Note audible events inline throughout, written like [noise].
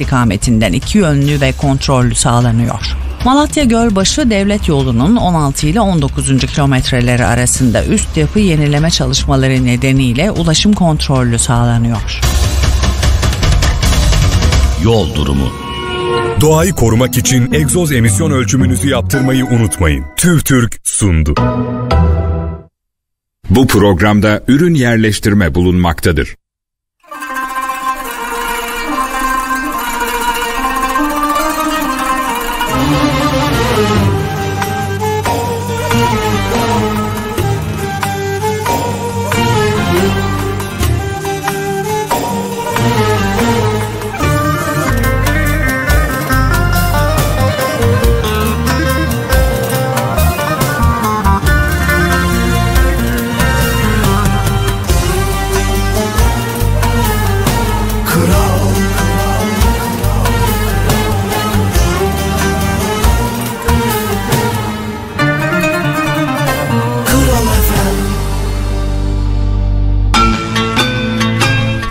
istikametinden iki yönlü ve kontrollü sağlanıyor. Malatya Gölbaşı Devlet Yolu'nun 16 ile 19. kilometreleri arasında üst yapı yenileme çalışmaları nedeniyle ulaşım kontrollü sağlanıyor. Yol durumu Doğayı korumak için egzoz emisyon ölçümünüzü yaptırmayı unutmayın. TÜRTÜRK sundu. Bu programda ürün yerleştirme bulunmaktadır.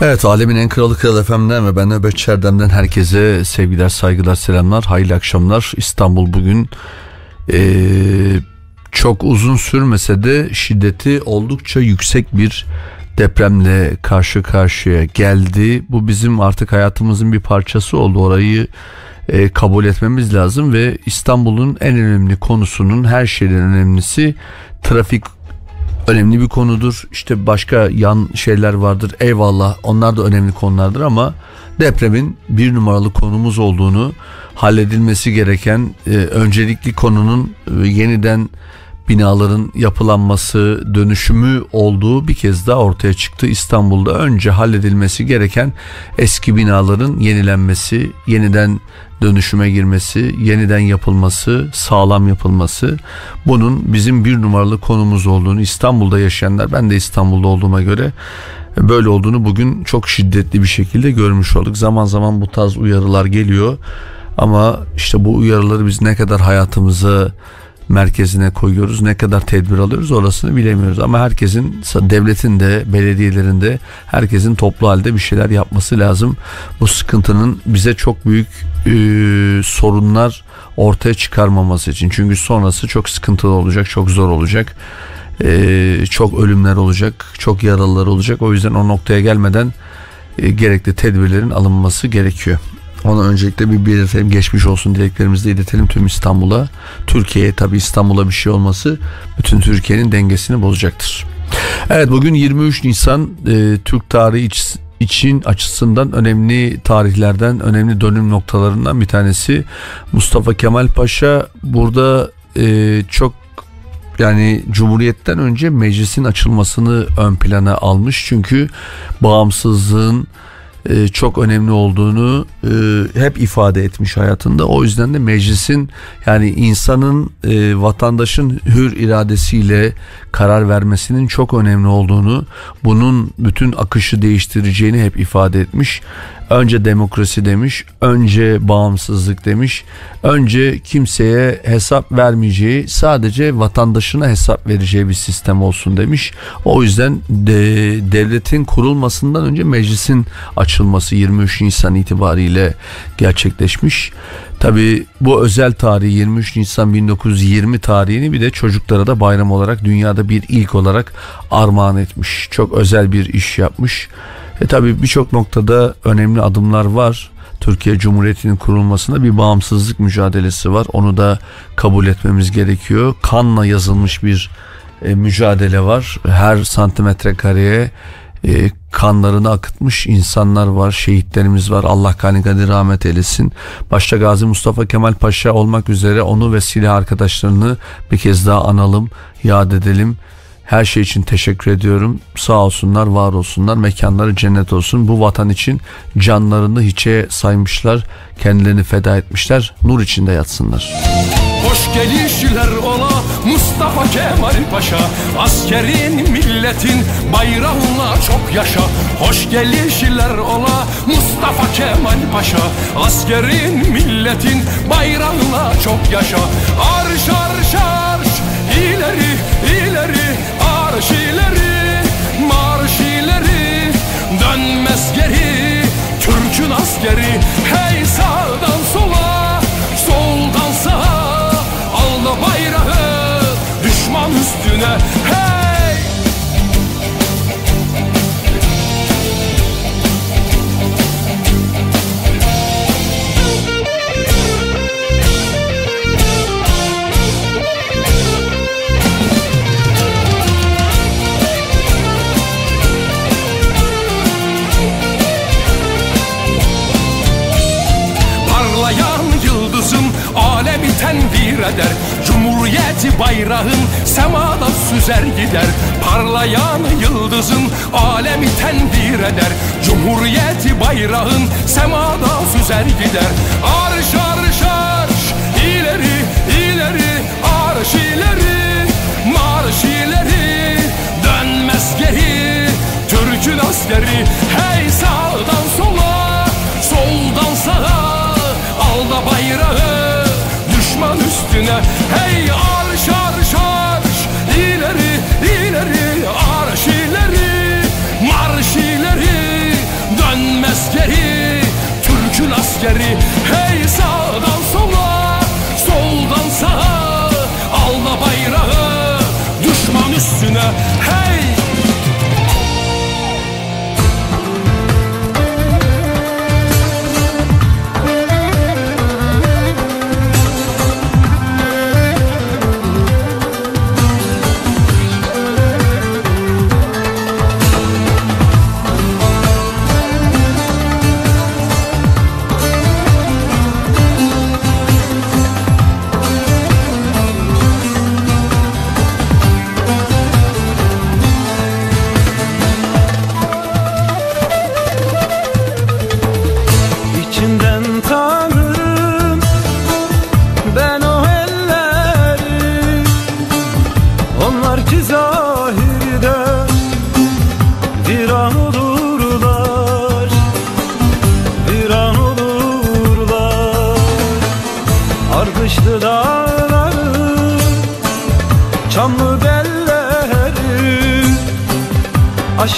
Evet alemin en kralı Kral FM'den ve ben Nöbet Çerdem'den herkese sevgiler, saygılar, selamlar, hayırlı akşamlar. İstanbul bugün ee, çok uzun sürmese de şiddeti oldukça yüksek bir depremle karşı karşıya geldi. Bu bizim artık hayatımızın bir parçası oldu. Orayı e, kabul etmemiz lazım ve İstanbul'un en önemli konusunun her şeyden önemlisi trafik önemli bir konudur. İşte başka yan şeyler vardır. Eyvallah onlar da önemli konulardır ama depremin bir numaralı konumuz olduğunu halledilmesi gereken e, öncelikli konunun e, yeniden binaların yapılanması, dönüşümü olduğu bir kez daha ortaya çıktı. İstanbul'da önce halledilmesi gereken eski binaların yenilenmesi, yeniden dönüşüme girmesi, yeniden yapılması, sağlam yapılması bunun bizim bir numaralı konumuz olduğunu İstanbul'da yaşayanlar ben de İstanbul'da olduğuma göre böyle olduğunu bugün çok şiddetli bir şekilde görmüş olduk. Zaman zaman bu tarz uyarılar geliyor ama işte bu uyarıları biz ne kadar hayatımıza merkezine koyuyoruz. Ne kadar tedbir alıyoruz orasını bilemiyoruz. Ama herkesin devletin de belediyelerin de herkesin toplu halde bir şeyler yapması lazım. Bu sıkıntının bize çok büyük e, sorunlar ortaya çıkarmaması için. Çünkü sonrası çok sıkıntılı olacak, çok zor olacak. E, çok ölümler olacak, çok yaralılar olacak. O yüzden o noktaya gelmeden e, gerekli tedbirlerin alınması gerekiyor. Ona öncelikle bir belirtelim geçmiş olsun dileklerimizi de iletelim tüm İstanbul'a. Türkiye'ye tabi İstanbul'a bir şey olması bütün Türkiye'nin dengesini bozacaktır. Evet bugün 23 Nisan e, Türk tarihi iç, için açısından önemli tarihlerden, önemli dönüm noktalarından bir tanesi. Mustafa Kemal Paşa burada e, çok yani Cumhuriyet'ten önce meclisin açılmasını ön plana almış. Çünkü bağımsızlığın e, çok önemli olduğunu e, hep ifade etmiş hayatında. O yüzden de meclisin yani insanın e, vatandaşın hür iradesiyle karar vermesinin çok önemli olduğunu, bunun bütün akışı değiştireceğini hep ifade etmiş. Önce demokrasi demiş, önce bağımsızlık demiş, önce kimseye hesap vermeyeceği, sadece vatandaşına hesap vereceği bir sistem olsun demiş. O yüzden de, devletin kurulmasından önce meclisin açılması 23 Nisan itibariyle gerçekleşmiş. Tabi bu özel tarihi 23 Nisan 1920 tarihini bir de çocuklara da bayram olarak dünyada bir ilk olarak armağan etmiş. Çok özel bir iş yapmış. E tabi birçok noktada önemli adımlar var. Türkiye Cumhuriyeti'nin kurulmasında bir bağımsızlık mücadelesi var. Onu da kabul etmemiz gerekiyor. Kanla yazılmış bir e, mücadele var. Her santimetre kareye e, kanlarını akıtmış insanlar var, şehitlerimiz var. Allah kanı kadir rahmet eylesin. Başta Gazi Mustafa Kemal Paşa olmak üzere onu ve silah arkadaşlarını bir kez daha analım, yad edelim. Her şey için teşekkür ediyorum. Sağ olsunlar, var olsunlar. Mekanları cennet olsun. Bu vatan için canlarını hiçe saymışlar. Kendilerini feda etmişler. Nur içinde yatsınlar. Hoş gelişler ola Mustafa Kemal Paşa Askerin milletin bayrağına çok yaşa. Hoş gelişler ola Mustafa Kemal Paşa Askerin milletin bayrağına çok yaşa. Arş arş arş ileri ileri arş ileri marş ileri. Dönmez geri Türk'ün askeri hey üstüne Hey! Parlayan yıldızım alemi tenvir eder Cumhuriyeti bayrağın semada süzer gider. Parlayan yıldızın alemi tenvir eder. Cumhuriyeti bayrağın semada süzer gider. Arş arş arş ileri ileri arş ileri. Marş ileri dönmez geri Türk'ün askeri hey sağdan sola soldan sağa. Al da bayrağı düşman üstüne hey Türk'ün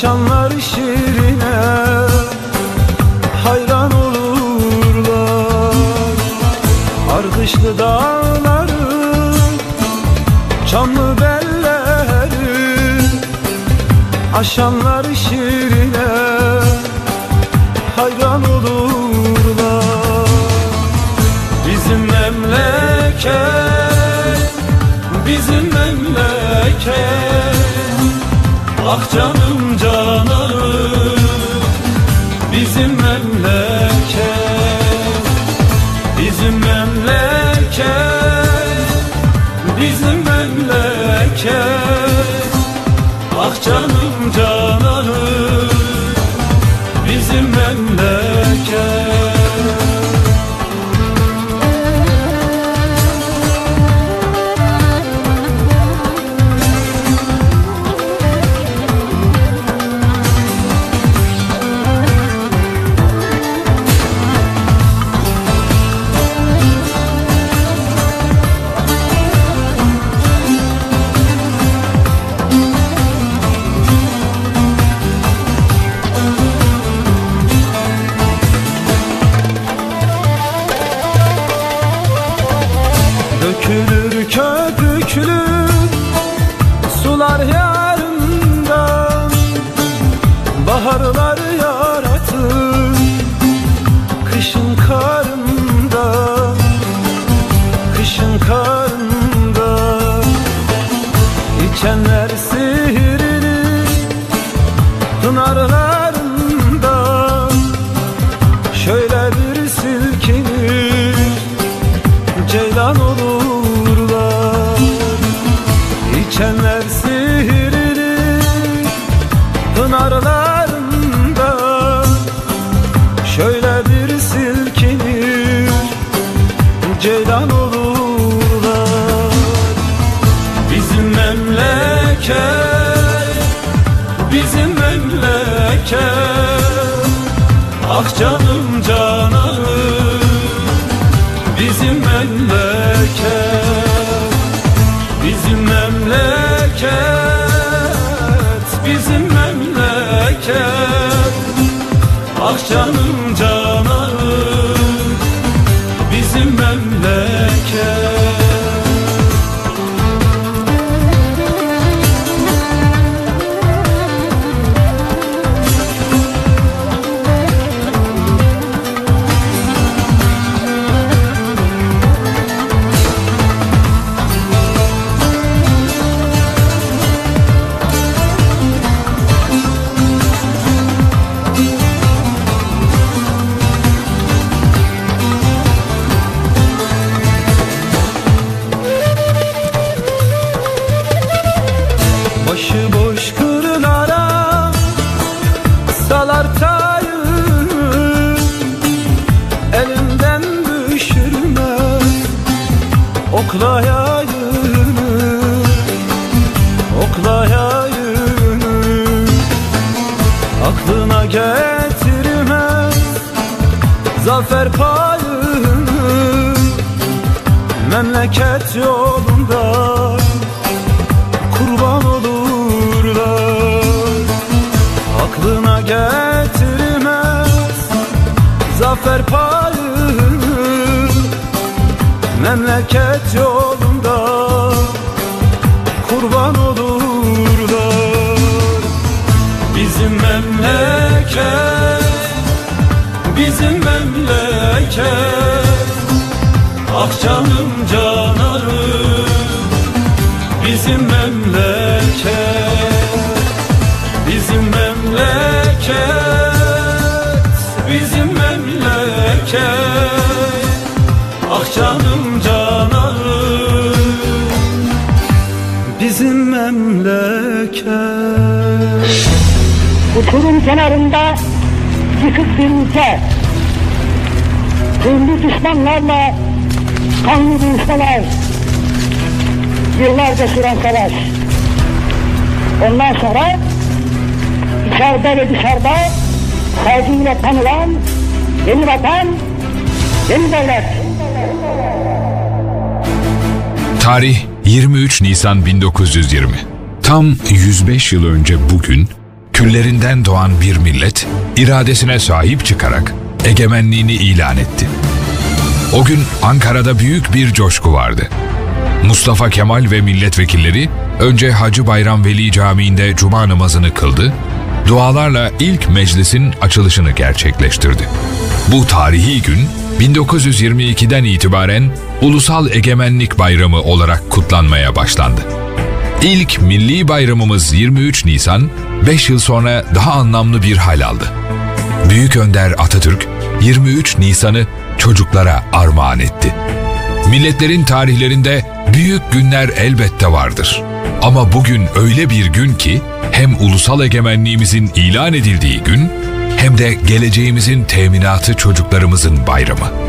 Aşanlar şirine hayran olurlar. Ardışlı dağları Çamlı belleri Aşanlar şirine hayran olurlar. Bizim memleket canım canım. Bizim memleket Bizim memleket Bizim memleket. Ah canım Memleket yolunda kurban olurlar Bizim memleket, bizim memleket. Ah canım canarım Bizim memleket, bizim memleket memleket Uçurum kenarında yıkık bir ülke. Ünlü düşmanlarla kanlı buluşmalar. Yıllarca süren savaş. Ondan sonra içeride ve dışarıda saygıyla tanılan yeni vatan, yeni devlet. Tarih 23 Nisan 1920. Tam 105 yıl önce bugün küllerinden doğan bir millet iradesine sahip çıkarak egemenliğini ilan etti. O gün Ankara'da büyük bir coşku vardı. Mustafa Kemal ve milletvekilleri önce Hacı Bayram Veli Camii'nde cuma namazını kıldı, dualarla ilk meclisin açılışını gerçekleştirdi. Bu tarihi gün 1922'den itibaren Ulusal Egemenlik Bayramı olarak kutlanmaya başlandı. İlk milli bayramımız 23 Nisan, 5 yıl sonra daha anlamlı bir hal aldı. Büyük Önder Atatürk 23 Nisan'ı çocuklara armağan etti. Milletlerin tarihlerinde büyük günler elbette vardır. Ama bugün öyle bir gün ki hem ulusal egemenliğimizin ilan edildiği gün hem de geleceğimizin teminatı çocuklarımızın bayramı.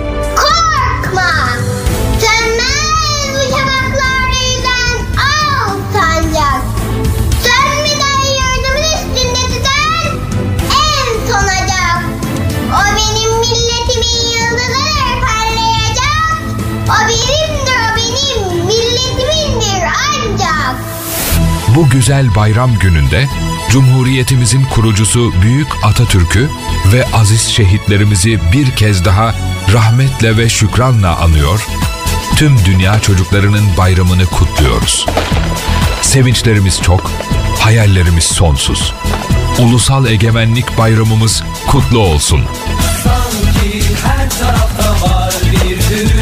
Bu güzel bayram gününde Cumhuriyetimizin kurucusu Büyük Atatürk'ü ve aziz şehitlerimizi bir kez daha rahmetle ve şükranla anıyor, tüm dünya çocuklarının bayramını kutluyoruz. Sevinçlerimiz çok, hayallerimiz sonsuz. Ulusal Egemenlik Bayramımız kutlu olsun. Sanki her tarafta var bir düğün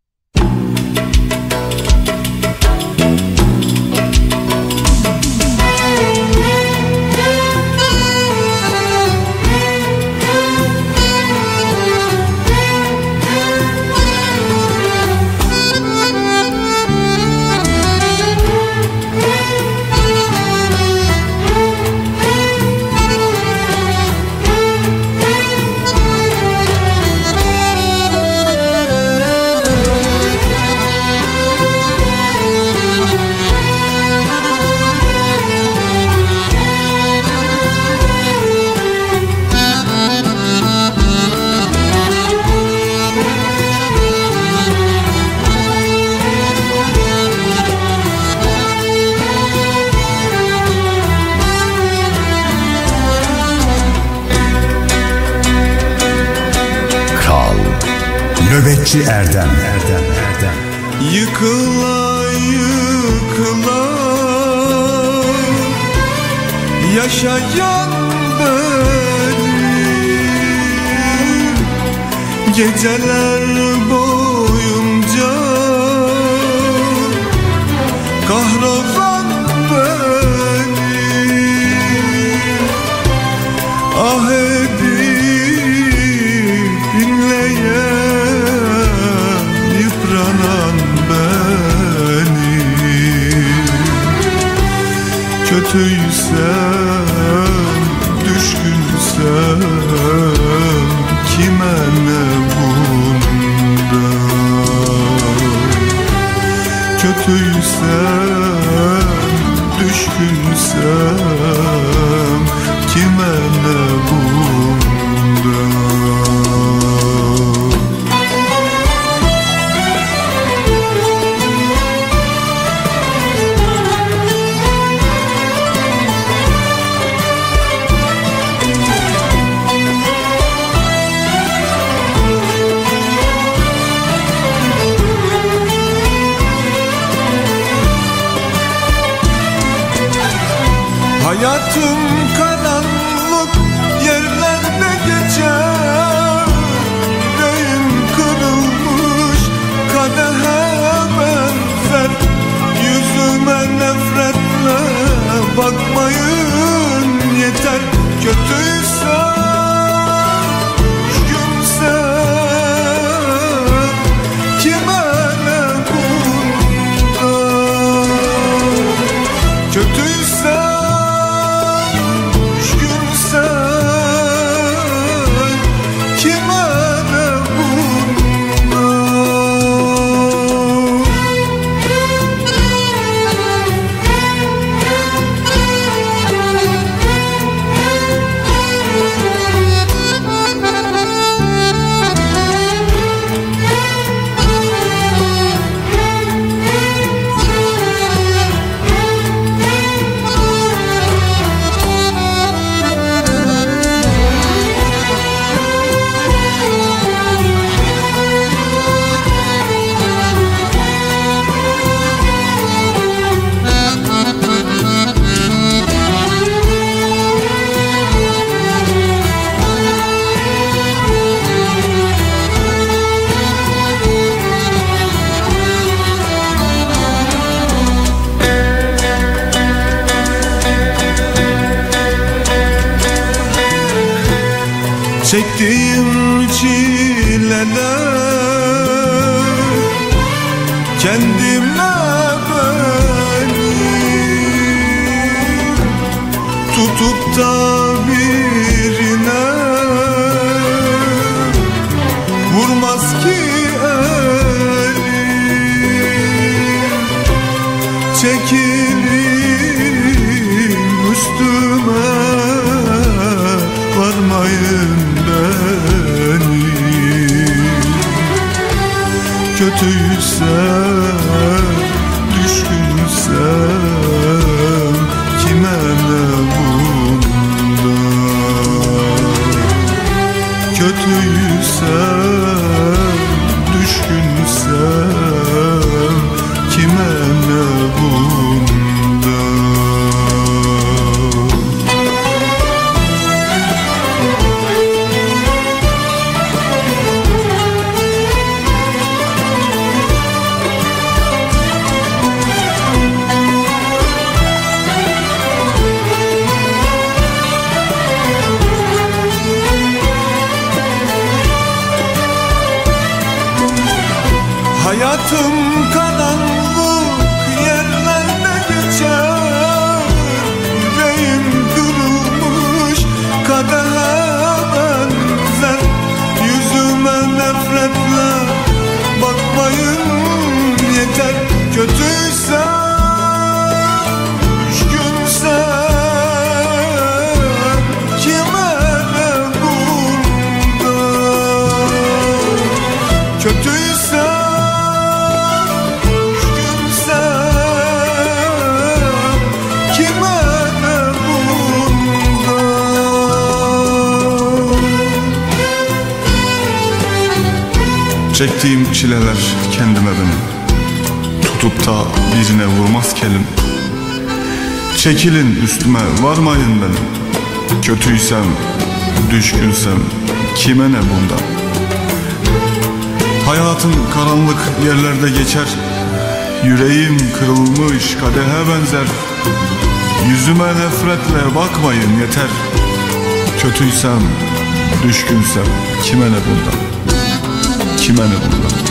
Nöbetçi Erdem. Erdem Erdem Yıkıla yıkıla. Yaşayan benim Geceler boyunca Kötüysem, düşkünsem Kime ne bunda Kötüysem, düşkünsem Kime ne bunda Çekilin üstüme varmayın benim Kötüysem, düşkünsem kime ne bunda Hayatım karanlık yerlerde geçer. Yüreğim kırılmış kadehe benzer. Yüzüme nefretle bakmayın yeter. Kötüysem, düşkünsem kime ne bundan? Kime ne bundan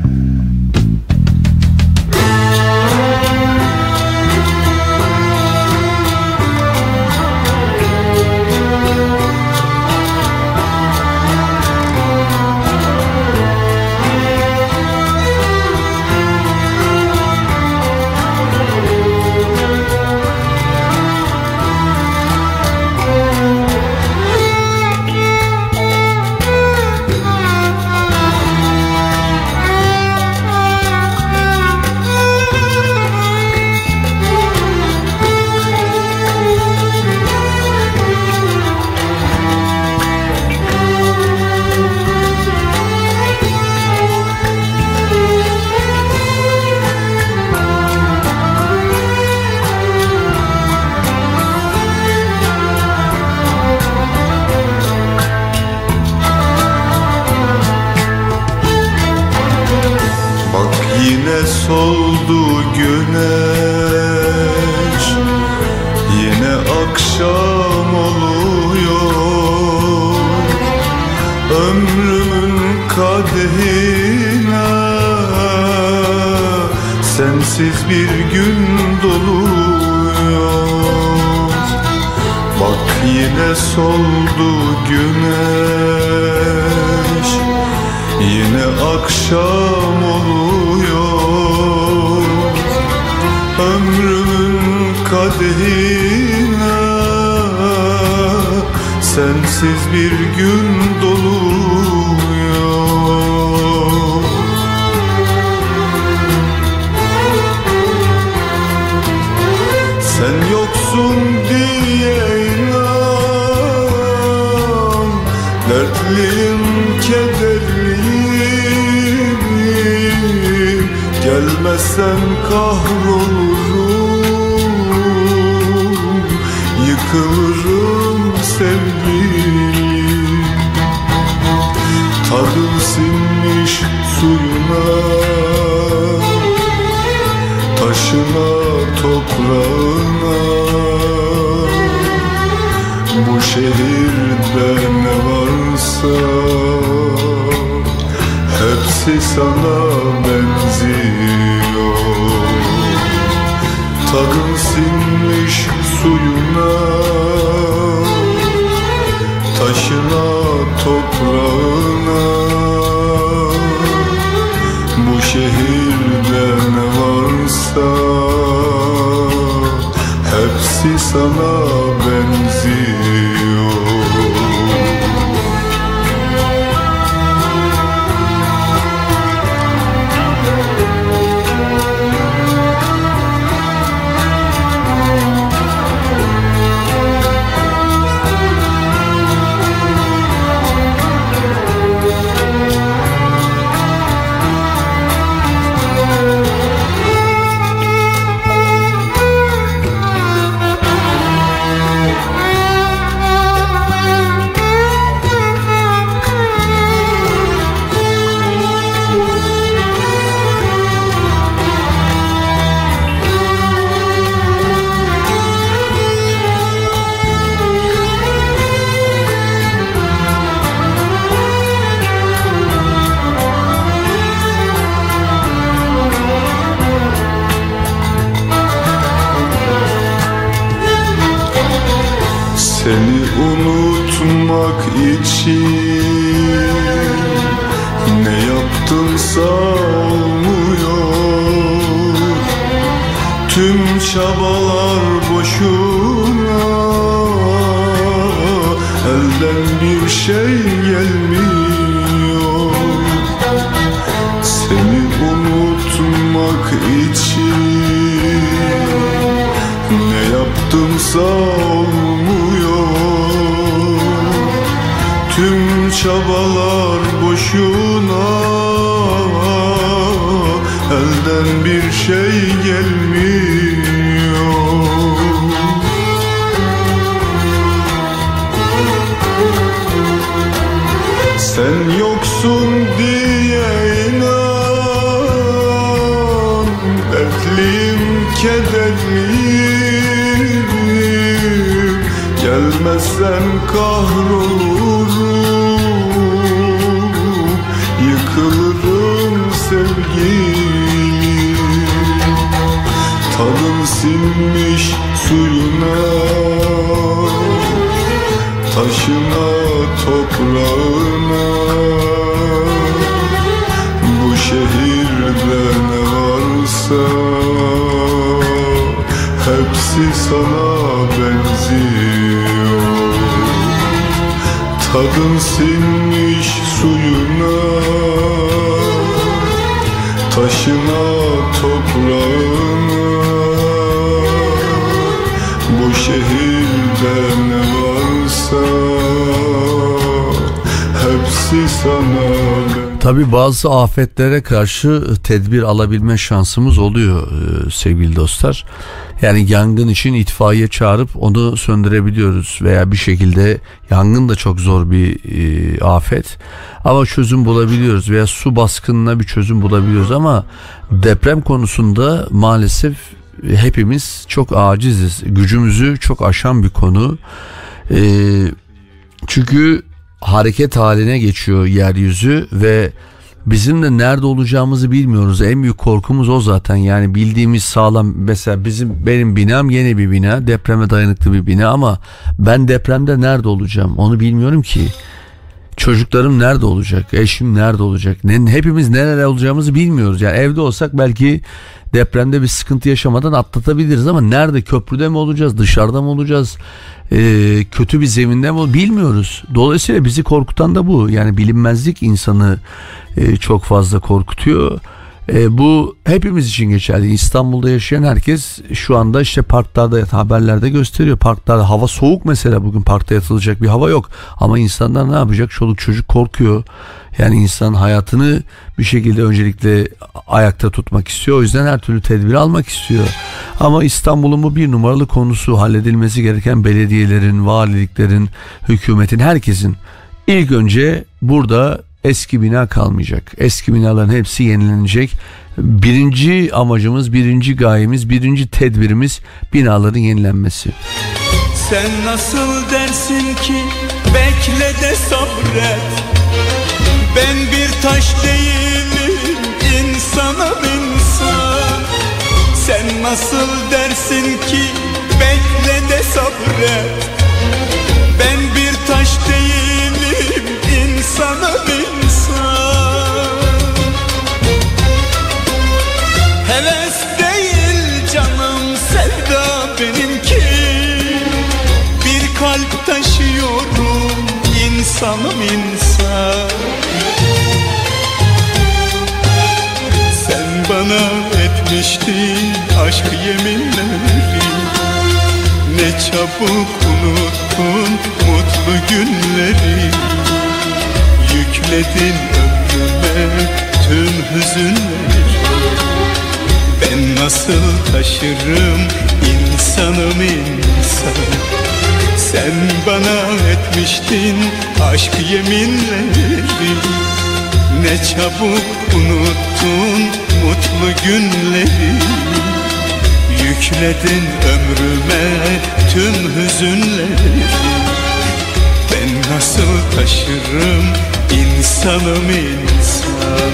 Sensiz bir gün doluyor. Bak yine soldu güneş Yine akşam oluyor. Ömrümün kadehine Sensiz bir gün Gelmezsen kahrolurum. Yıkılırım sevgilim. Tadım sinmiş suyuna. Taşına toprağına. Bu şehirde ne varsa Hepsi sana benziyor Tadın sinmiş suyuna Taşına toprağına. Bu şehirde ne varsa Hepsi sana benziyor Ne yaptımsa olmuyor Tüm çabalar boşuna. Elden bir şey gelmiyor Gelmezsen kahrolurum Yıkılırım sevgilim. Tadım sinmiş suyuna Taşına toprağına. Bu şehirde ne varsa Hepsi sana Tadın sinmiş suyuna Taşına toprağına Bu şehirde ne varsa Hepsi sana Tabi bazı afetlere karşı tedbir alabilme şansımız oluyor e, sevgili dostlar. Yani yangın için itfaiye çağırıp onu söndürebiliyoruz veya bir şekilde yangın da çok zor bir e, afet ama çözüm bulabiliyoruz veya su baskınına bir çözüm bulabiliyoruz ama deprem konusunda maalesef hepimiz çok aciziz. Gücümüzü çok aşan bir konu. E, çünkü hareket haline geçiyor yeryüzü ve bizim de nerede olacağımızı bilmiyoruz. En büyük korkumuz o zaten. Yani bildiğimiz sağlam mesela bizim benim binam yeni bir bina, depreme dayanıklı bir bina ama ben depremde nerede olacağım onu bilmiyorum ki. Çocuklarım nerede olacak? Eşim nerede olacak? Ne, hepimiz nerede olacağımızı bilmiyoruz. Yani evde olsak belki depremde bir sıkıntı yaşamadan atlatabiliriz ama nerede? Köprüde mi olacağız? Dışarıda mı olacağız? Ee, kötü bir zeminde mi? Bilmiyoruz. Dolayısıyla bizi korkutan da bu. Yani bilinmezlik insanı e, çok fazla korkutuyor. E, bu hepimiz için geçerli. İstanbul'da yaşayan herkes şu anda işte parklarda haberlerde gösteriyor. Parklarda hava soğuk mesela bugün parkta yatılacak bir hava yok. Ama insanlar ne yapacak? Çoluk çocuk korkuyor. Yani insan hayatını bir şekilde öncelikle ayakta tutmak istiyor. O yüzden her türlü tedbir almak istiyor. Ama İstanbul'un bu bir numaralı konusu halledilmesi gereken belediyelerin, valiliklerin, hükümetin, herkesin ilk önce burada eski bina kalmayacak. Eski binaların hepsi yenilenecek. Birinci amacımız, birinci gayemiz, birinci tedbirimiz binaların yenilenmesi. Sen nasıl dersin ki bekle de sabret Ben bir taş değilim insanım insan Sen nasıl dersin ki bekle de sabret insanım insan. Sen bana etmiştin aşk yeminleri. Ne çabuk unuttun mutlu günleri. Yükledin ömrüme tüm hüzünleri. Ben nasıl taşırım insanım insan Sen bana etmiştin aşk yeminleri Ne çabuk unuttun mutlu günleri. Yükledin ömrüme tüm hüzünleri. Ben nasıl taşırım insanım insan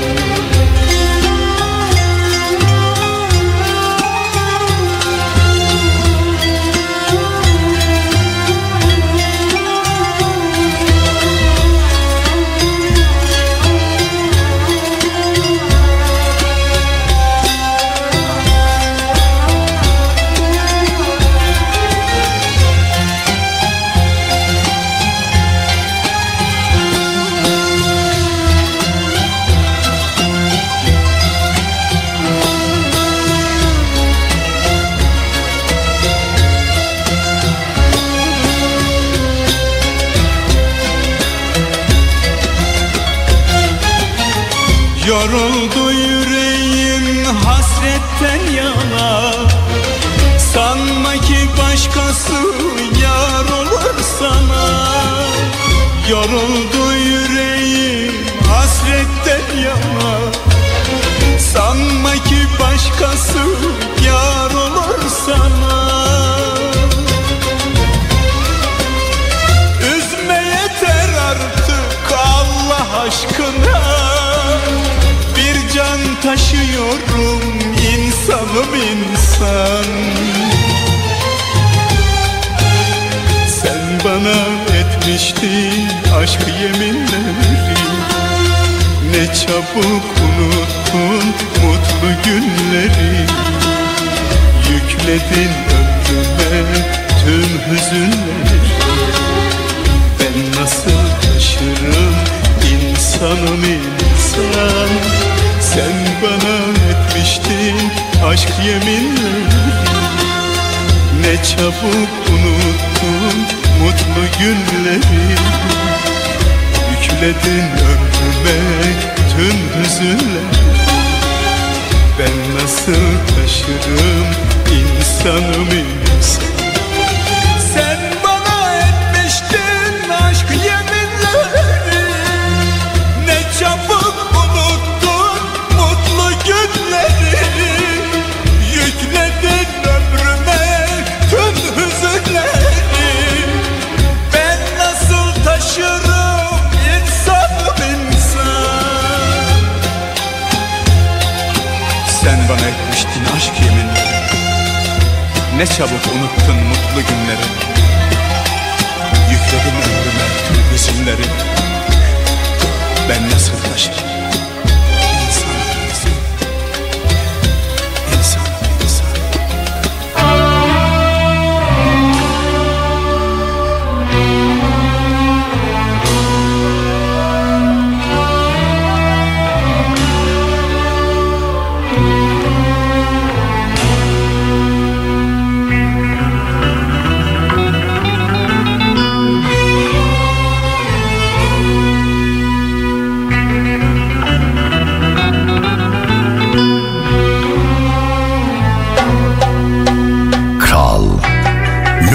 insanım insan. Sen bana etmiştin aşk yeminleri. Ne çabuk unuttun mutlu günleri. Yükledin ömrüme tüm hüzünleri. Ben nasıl taşırım insanım insan Sen bana etmiştin aşk yeminleri Ne çabuk unuttun mutlu günleri. Yükledin ömrüme tüm hüzünleri. Ben nasıl taşırım insanım insan Ne çabuk unuttun mutlu günleri. Yükledin ömrüme tüm hüzünleri. Ben nasıl taşırım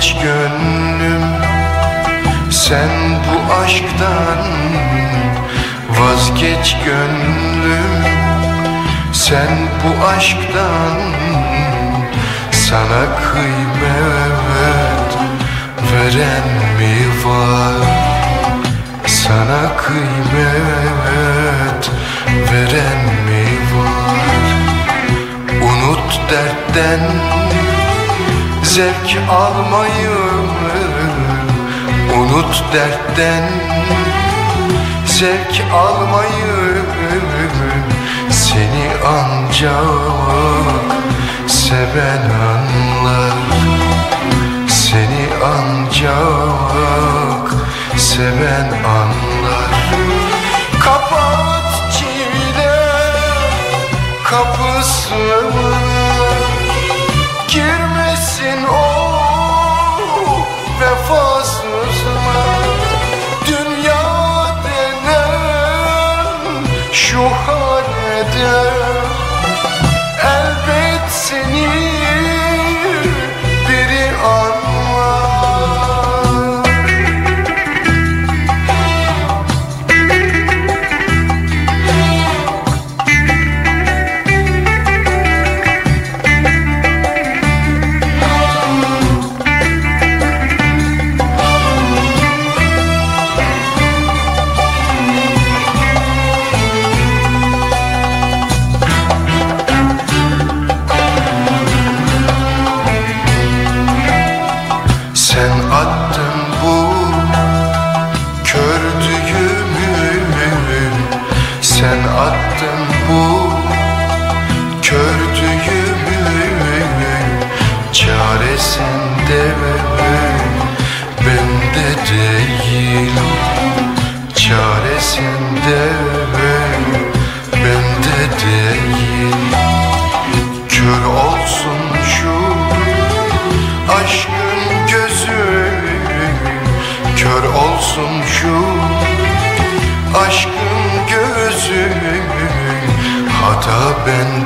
Vazgeç gönlüm sen bu aşktan Vazgeç gönlüm. Sen bu aşktan Sana kıymet veren mi var? Sana kıymet veren mi var? Unut dertten zevk almayı Unut dertten. Zevk almayı Seni ancak seven anlar. Seni ancak seven anlar. Kapat çile kapısını fire.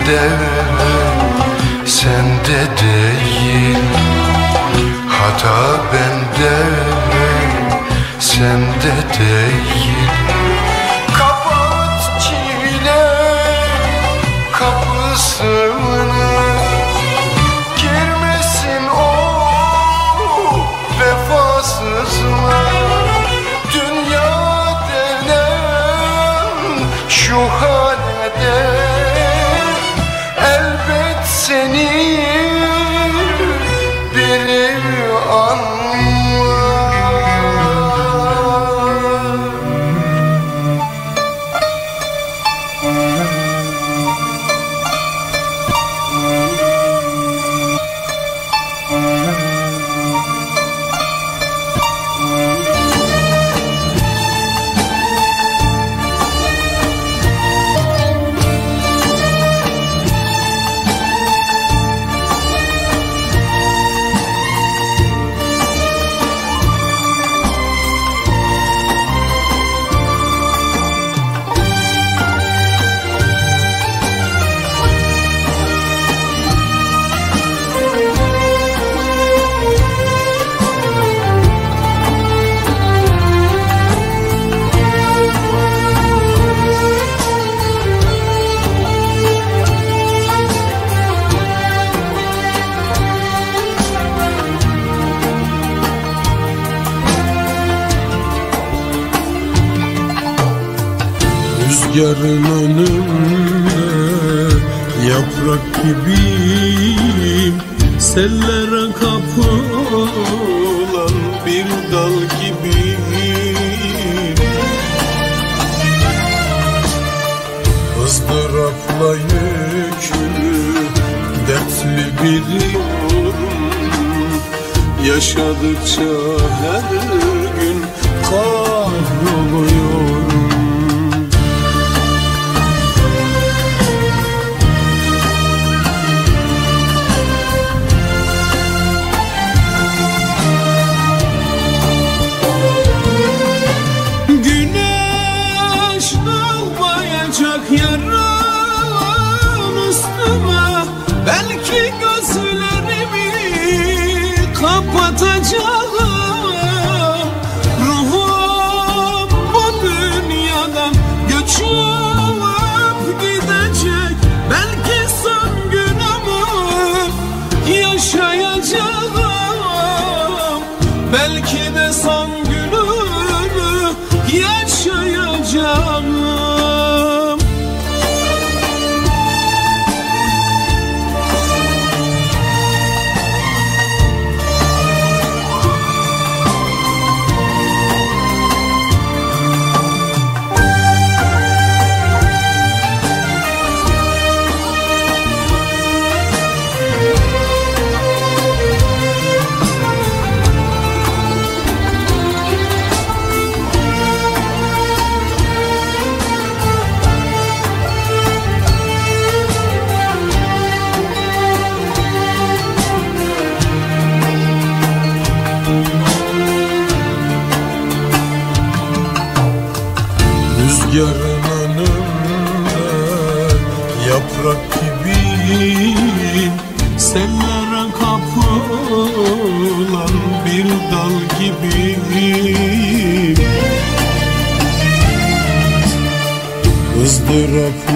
Bende sende değil. Hata bende sende değil. Kapat çile kapısını Girmesin o vefasızlar Dünya denen şu halede Rüzgarın önünde yaprak gibiyim. Sellere kapılan bir dal gibiyim. Izdırapla yüklü Dertli biliyorum. Yaşadıkça her gün kahroluyorum joy.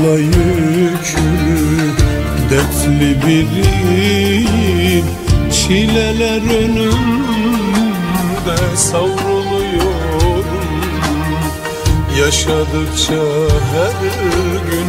Izdırapla yüklü Dertli biriyim Çileler önümde savruluyorum. Yaşadıkça her gün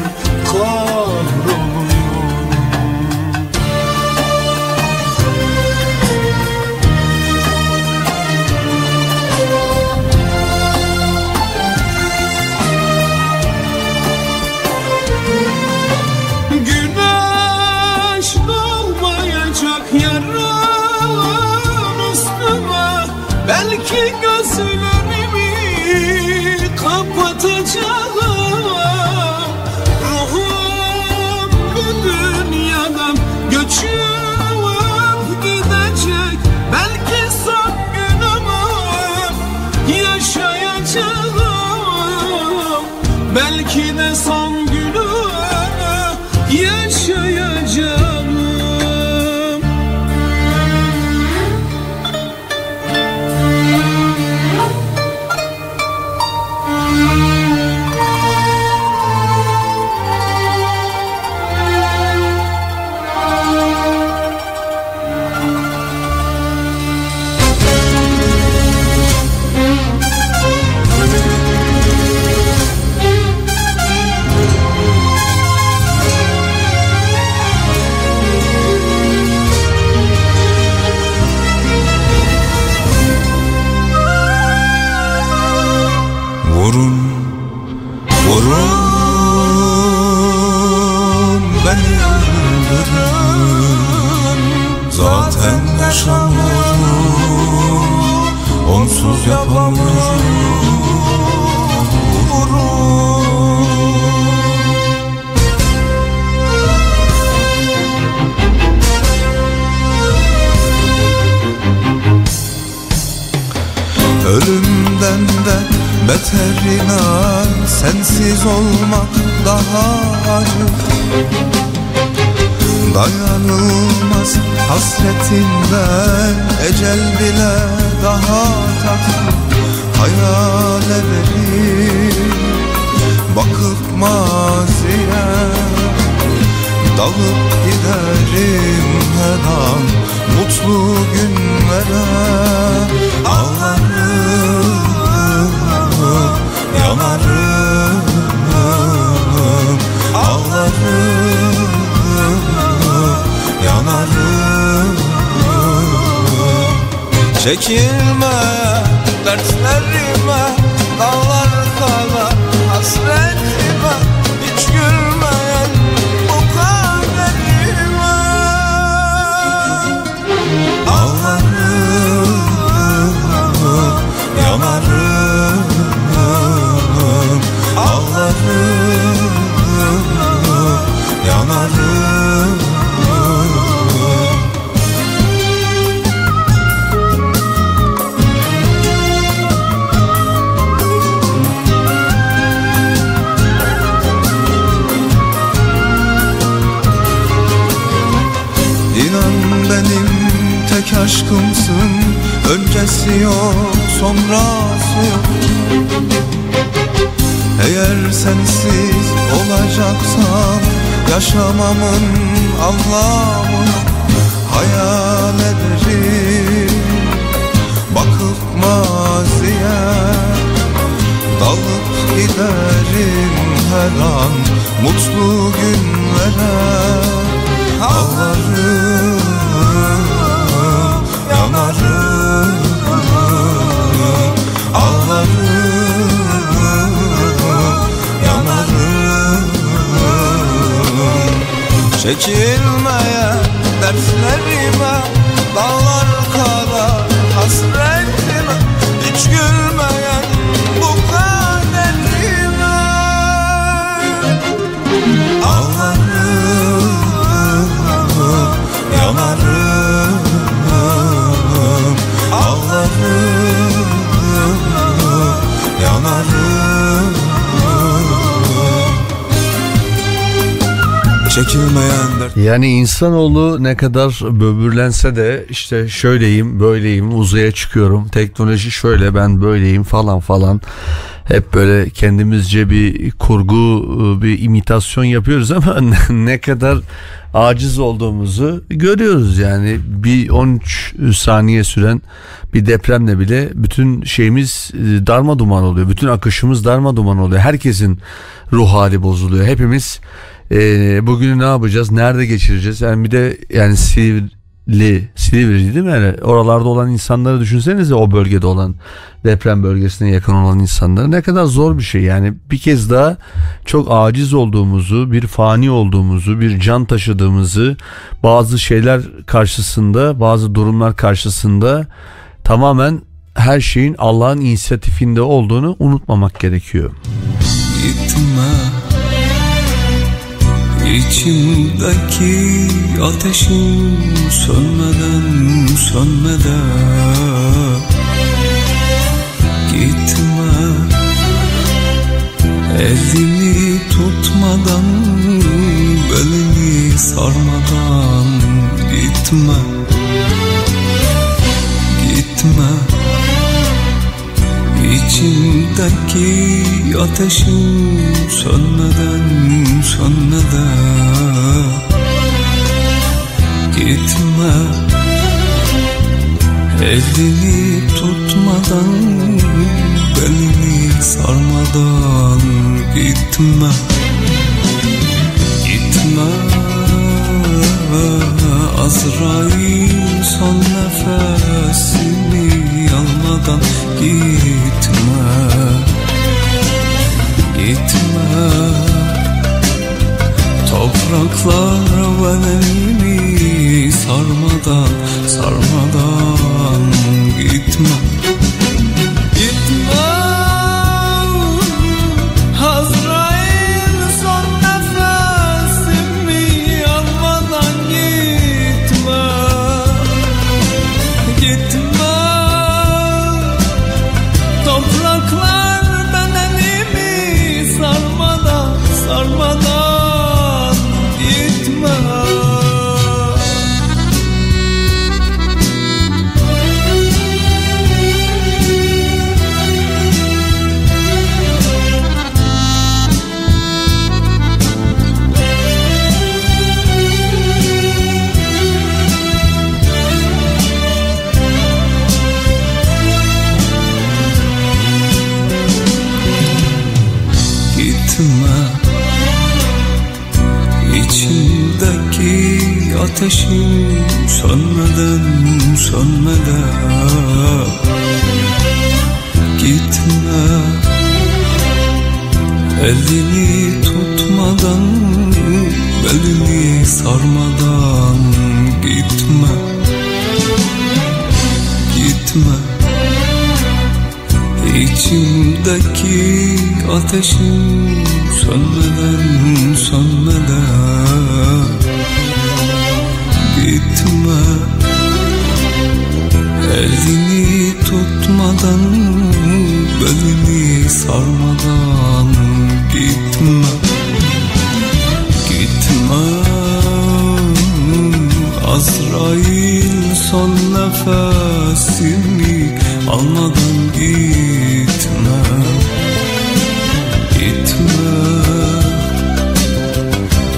insanoğlu ne kadar böbürlense de işte şöyleyim böyleyim uzaya çıkıyorum teknoloji şöyle ben böyleyim falan falan. Hep böyle kendimizce bir kurgu bir imitasyon yapıyoruz ama [laughs] ne kadar aciz olduğumuzu görüyoruz. Yani bir 13 saniye süren bir depremle bile bütün şeyimiz e, darma duman oluyor. Bütün akışımız darma duman oluyor. Herkesin ruh hali bozuluyor. Hepimiz e, bugünü ne yapacağız? Nerede geçireceğiz? Yani bir de yani Silivri, Silivri değil mi? Yani oralarda olan insanları düşünsenize o bölgede olan deprem bölgesine yakın olan insanları ne kadar zor bir şey. Yani bir kez daha çok aciz olduğumuzu, bir fani olduğumuzu, bir can taşıdığımızı bazı şeyler karşısında, bazı durumlar karşısında tamamen her şeyin Allah'ın inisiyatifinde olduğunu unutmamak gerekiyor. Gitme İçimdeki ateşin sönmeden sönmeden Gitme. Elini tutmadan Belini sarmadan Gitme. Gitme İçimdeki ateşin sönmeden sönmeden Gitme Elini tutmadan Belini sarmadan Gitme. Gitme Azrail son nefesini almadan Gitme. Gitme. Topraklar bedenimi sarmadan sarmadan gitme Ateşim sönmeden sönmeden Gitme. Elini tutmadan Belini sarmadan Gitme. Gitme. İçimdeki ateşim sönmeden sönmeden Gitme Elini tutmadan Belini sarmadan Gitme. Gitme Azrail son nefesimi almadan gitme. Gitme.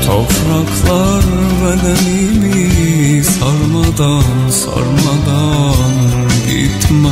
Topraklar bedenimi gitme Gitme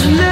just.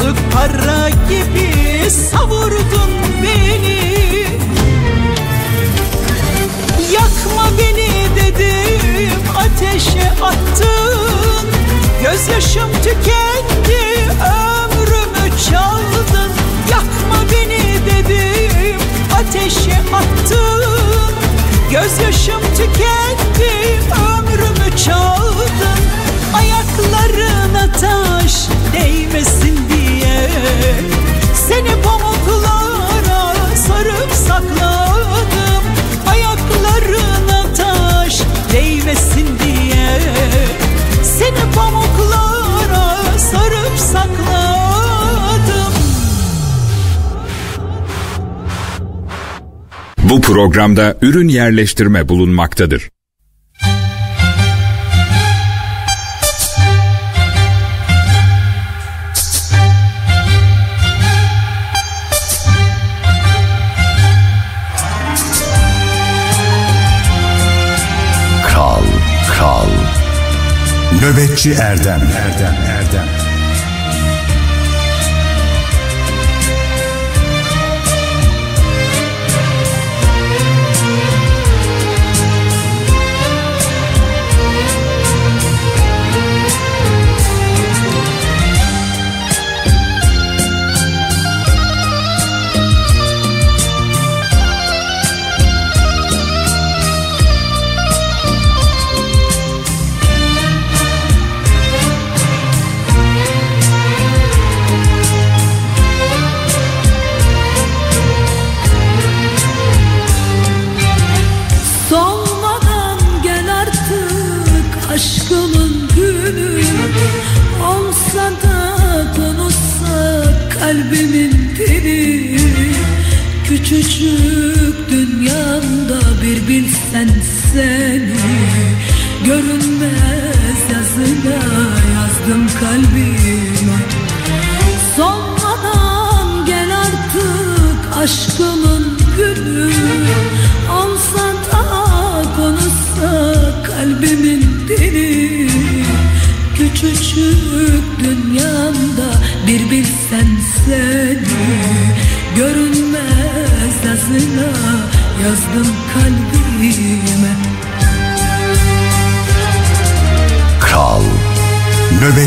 Bozuk para gibi savurdun beni. Yakma beni dedim ateşe attın. Gözyaşım tükendi ömrümü çaldın. Yakma beni dedim ateşe attın. Gözyaşım tükendi Bu programda ürün yerleştirme bulunmaktadır. Kral, kral. Nöbetçi Erdem, Erdem, Erdem.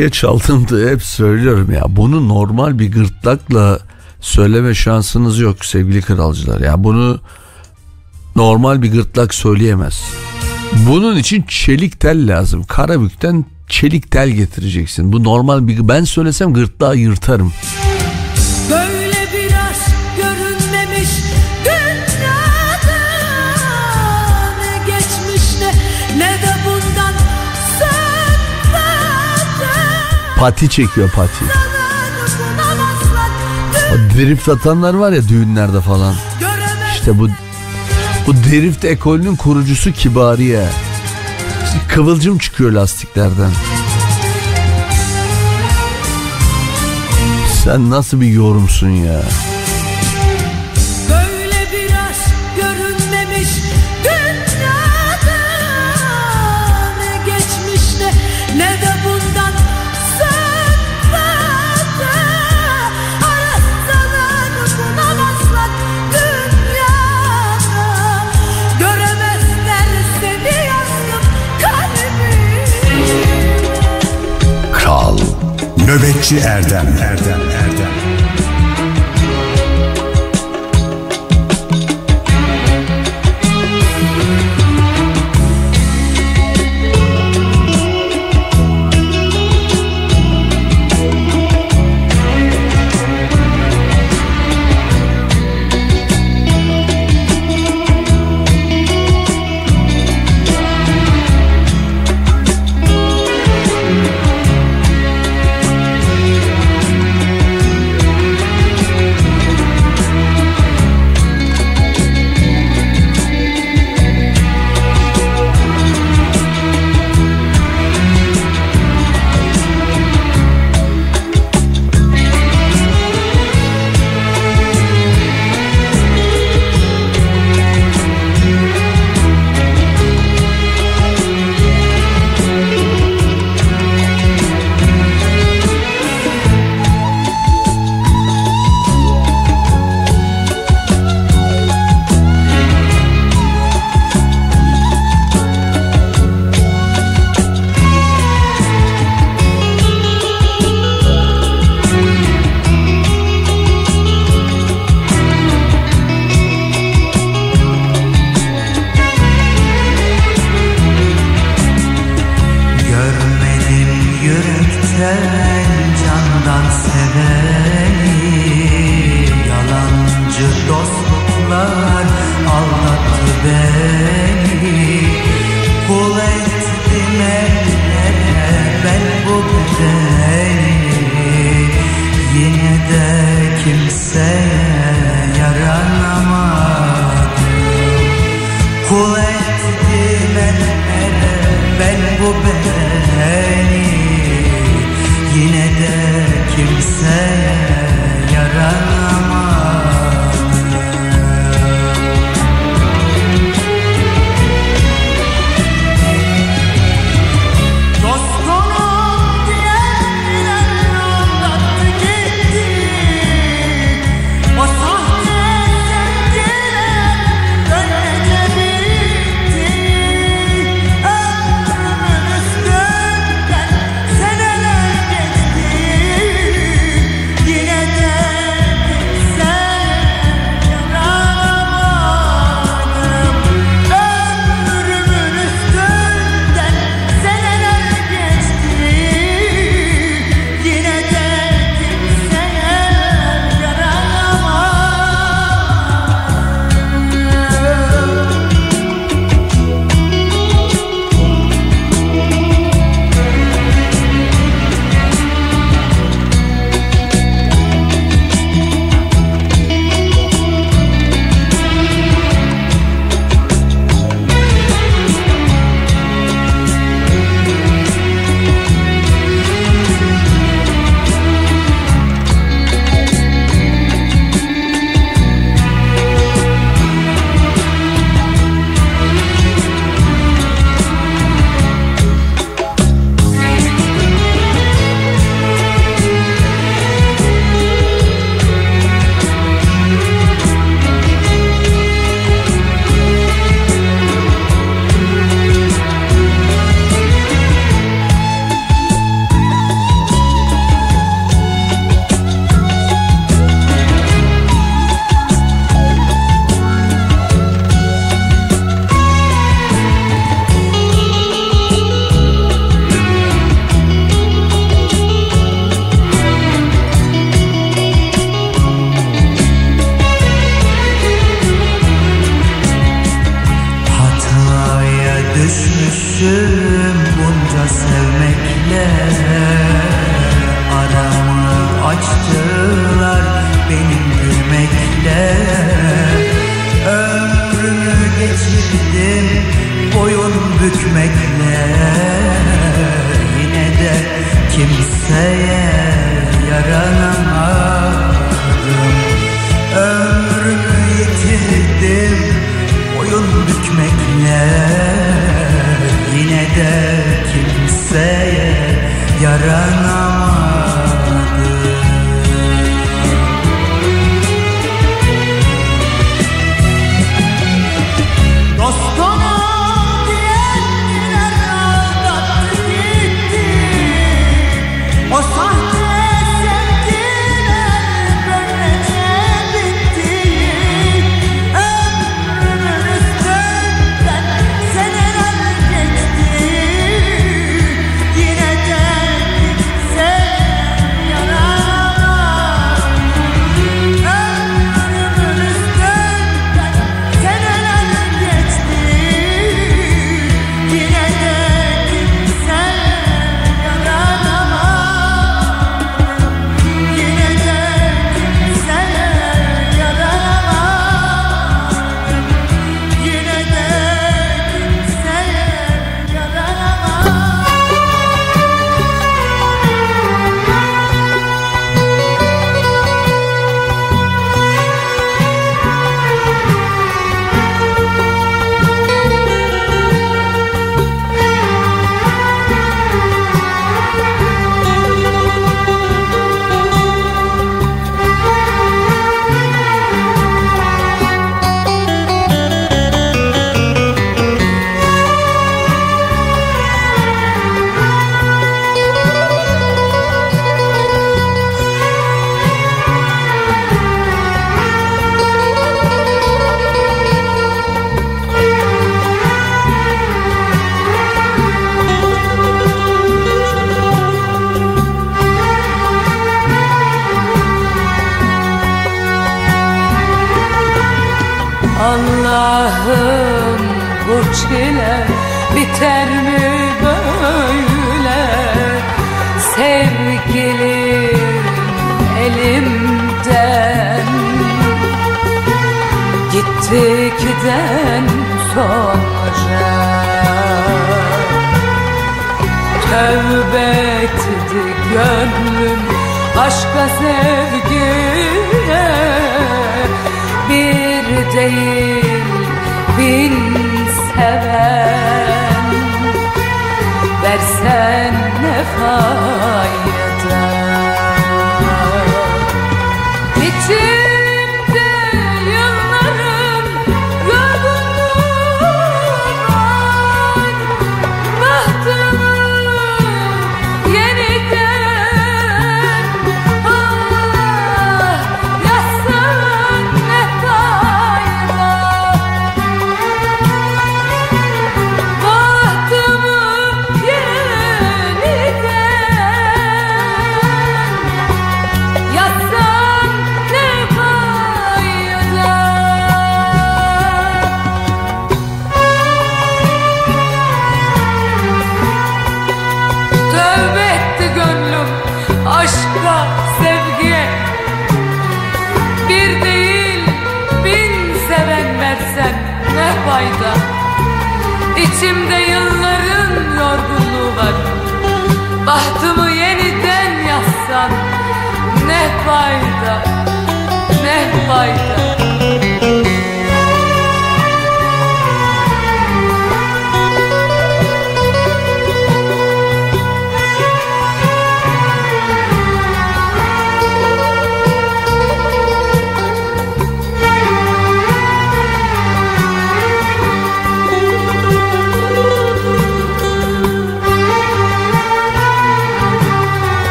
klavye çaldığımda hep söylüyorum ya bunu normal bir gırtlakla söyleme şansınız yok sevgili kralcılar. Ya bunu normal bir gırtlak söyleyemez. Bunun için çelik tel lazım. Karabük'ten çelik tel getireceksin. Bu normal bir ben söylesem gırtlağı yırtarım. Pati çekiyor pati. O drift atanlar var ya düğünlerde falan. İşte bu bu drift ekolünün kurucusu Kibariye. İşte kıvılcım çıkıyor lastiklerden. Sen nasıl bir yorumsun ya? Nöbetçi Erdem. Erdem Rơi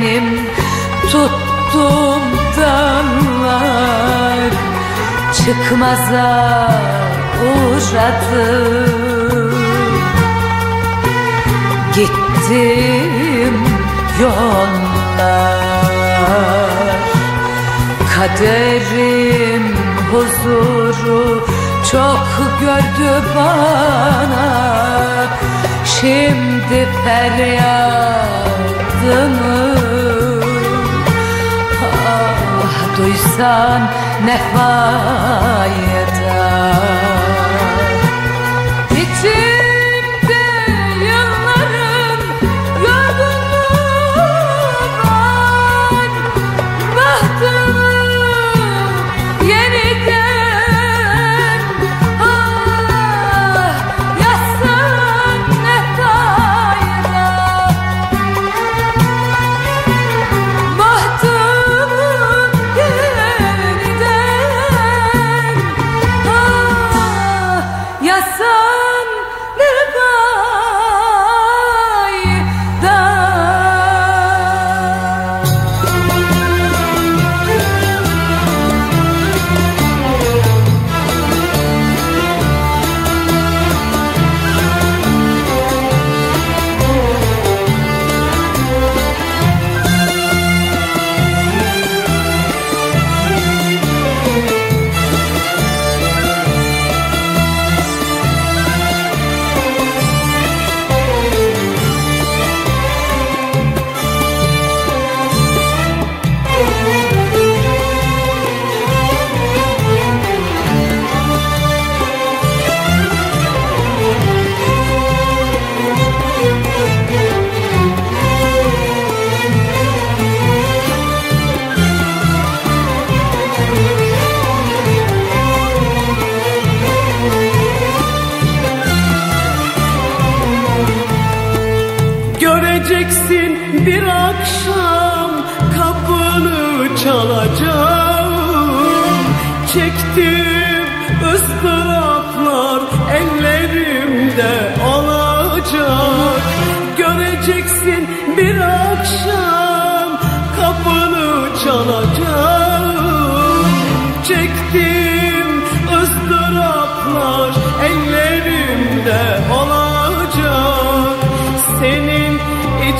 benim tuttuğum damlar çıkmaza uğradı. Gittim yollar Kaderim huzuru çok gördü bana şimdi feryadımı Ah duysan ne fayda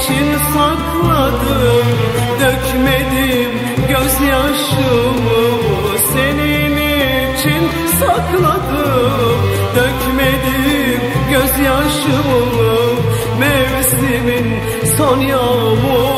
için sakladım Dökmedim gözyaşımı. Senin için sakladım Dökmedim gözyaşımı. Mevsimin son yağmur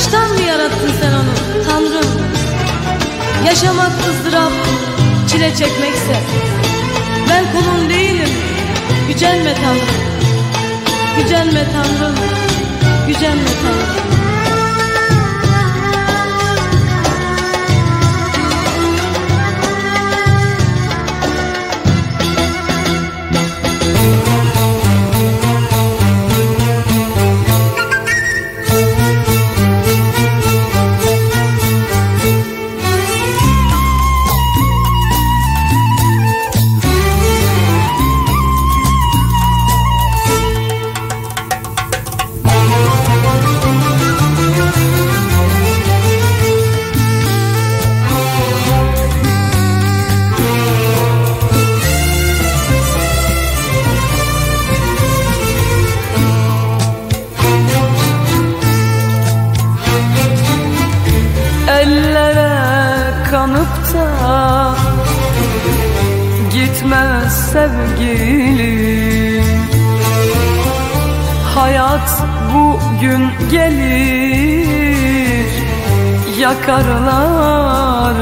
taştan mı yarattın sen onu? Tanrım? Yaşamak ızdırap, çile çekmekse. Ben kulun değilim, gücenme Tanrım. Gücenme Tanrım, gücenme Tanrım. gelir Yakarlar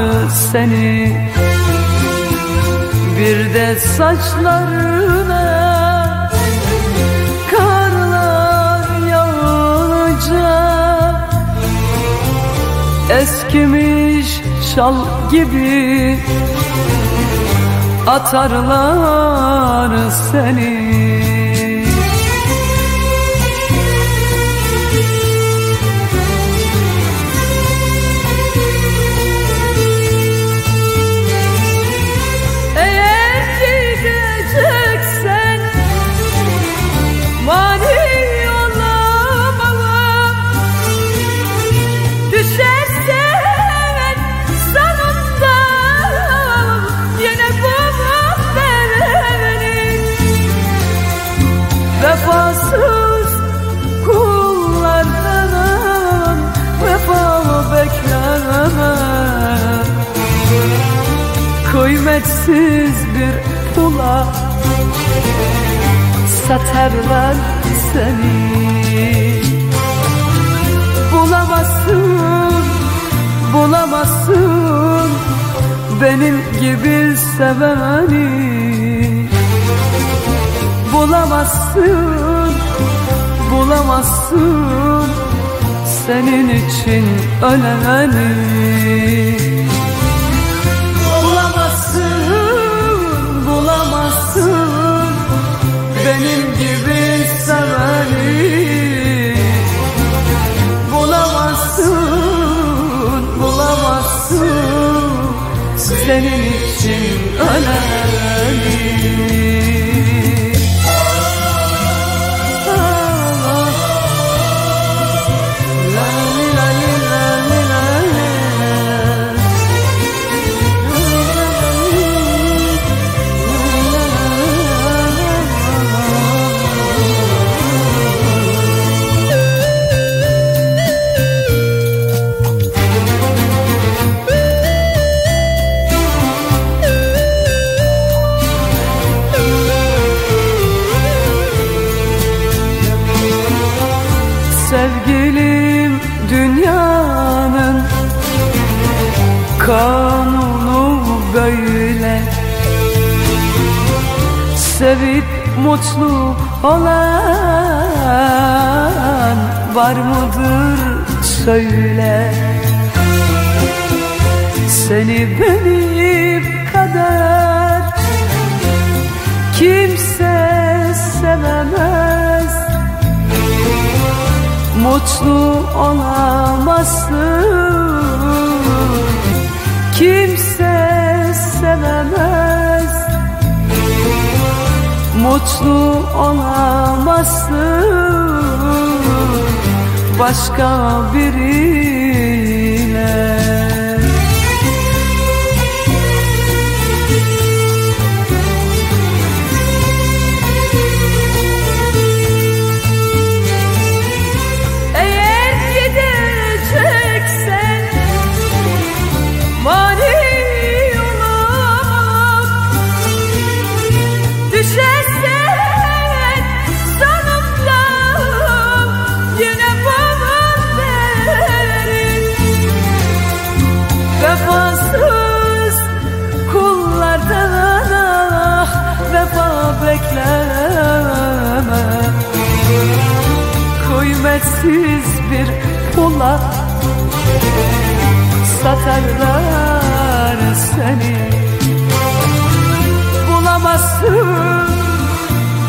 seni. Bir de saçlarına Karlar yağacak Eskimiş şal gibi Atarlar seni. Kıymetsiz bir pula Satarlar seni. Bulamazsın, bulamazsın Benim gibi seveni. Bulamazsın, bulamazsın Senin için öleni Benim gibi seveni Bulamazsın, bulamazsın. Senin için öleni kanunu böyle. Sevip mutlu olan var mıdır söyle. Seni benim kadar kimse sevemez. Mutlu olamazsın Kimse sevemez. Mutlu olamazsın Başka biriyle kıymetsiz bir pula satarlar seni. Bulamazsın,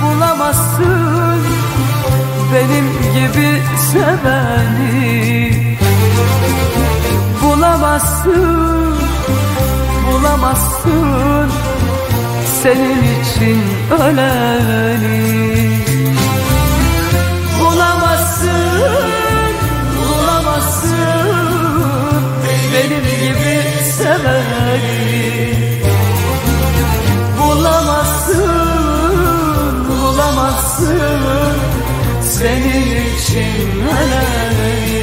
bulamazsın benim gibi seveni. Bulamazsın, bulamazsın senin için öleni bulamazsın senin için öleni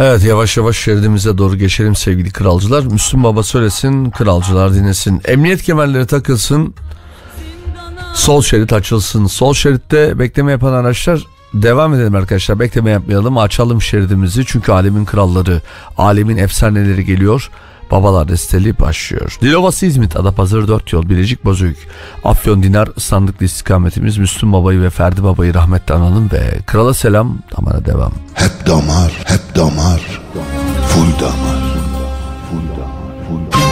Evet yavaş yavaş şeridimize doğru geçelim sevgili kralcılar. Müslüm Baba söylesin, kralcılar dinlesin. Emniyet kemerleri takılsın, sol şerit açılsın. Sol şeritte bekleme yapan araçlar devam edelim arkadaşlar. Bekleme yapmayalım, açalım şeridimizi. Çünkü alemin kralları, alemin efsaneleri geliyor. Babalar desteli başlıyor. Dilovası İzmit, Adapazarı 4 yol, Bilecik Bozüyük, Afyon Dinar sandıklı istikametimiz Müslüm Baba'yı ve Ferdi Baba'yı rahmetle analım ve krala selam, damara devam. Hep damar, hep damar, full damar. Bıktım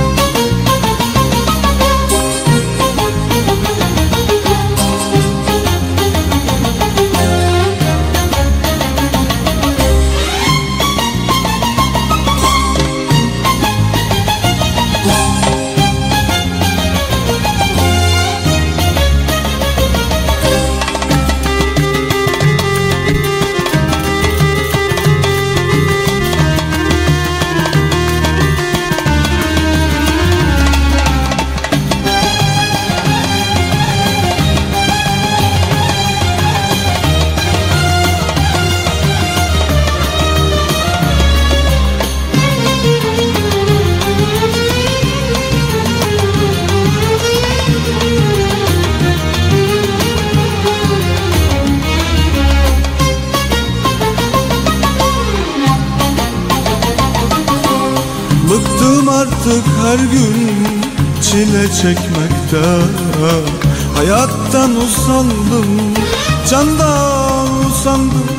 artık her gün çile çekmekten Hayattan usandım, candan usandım.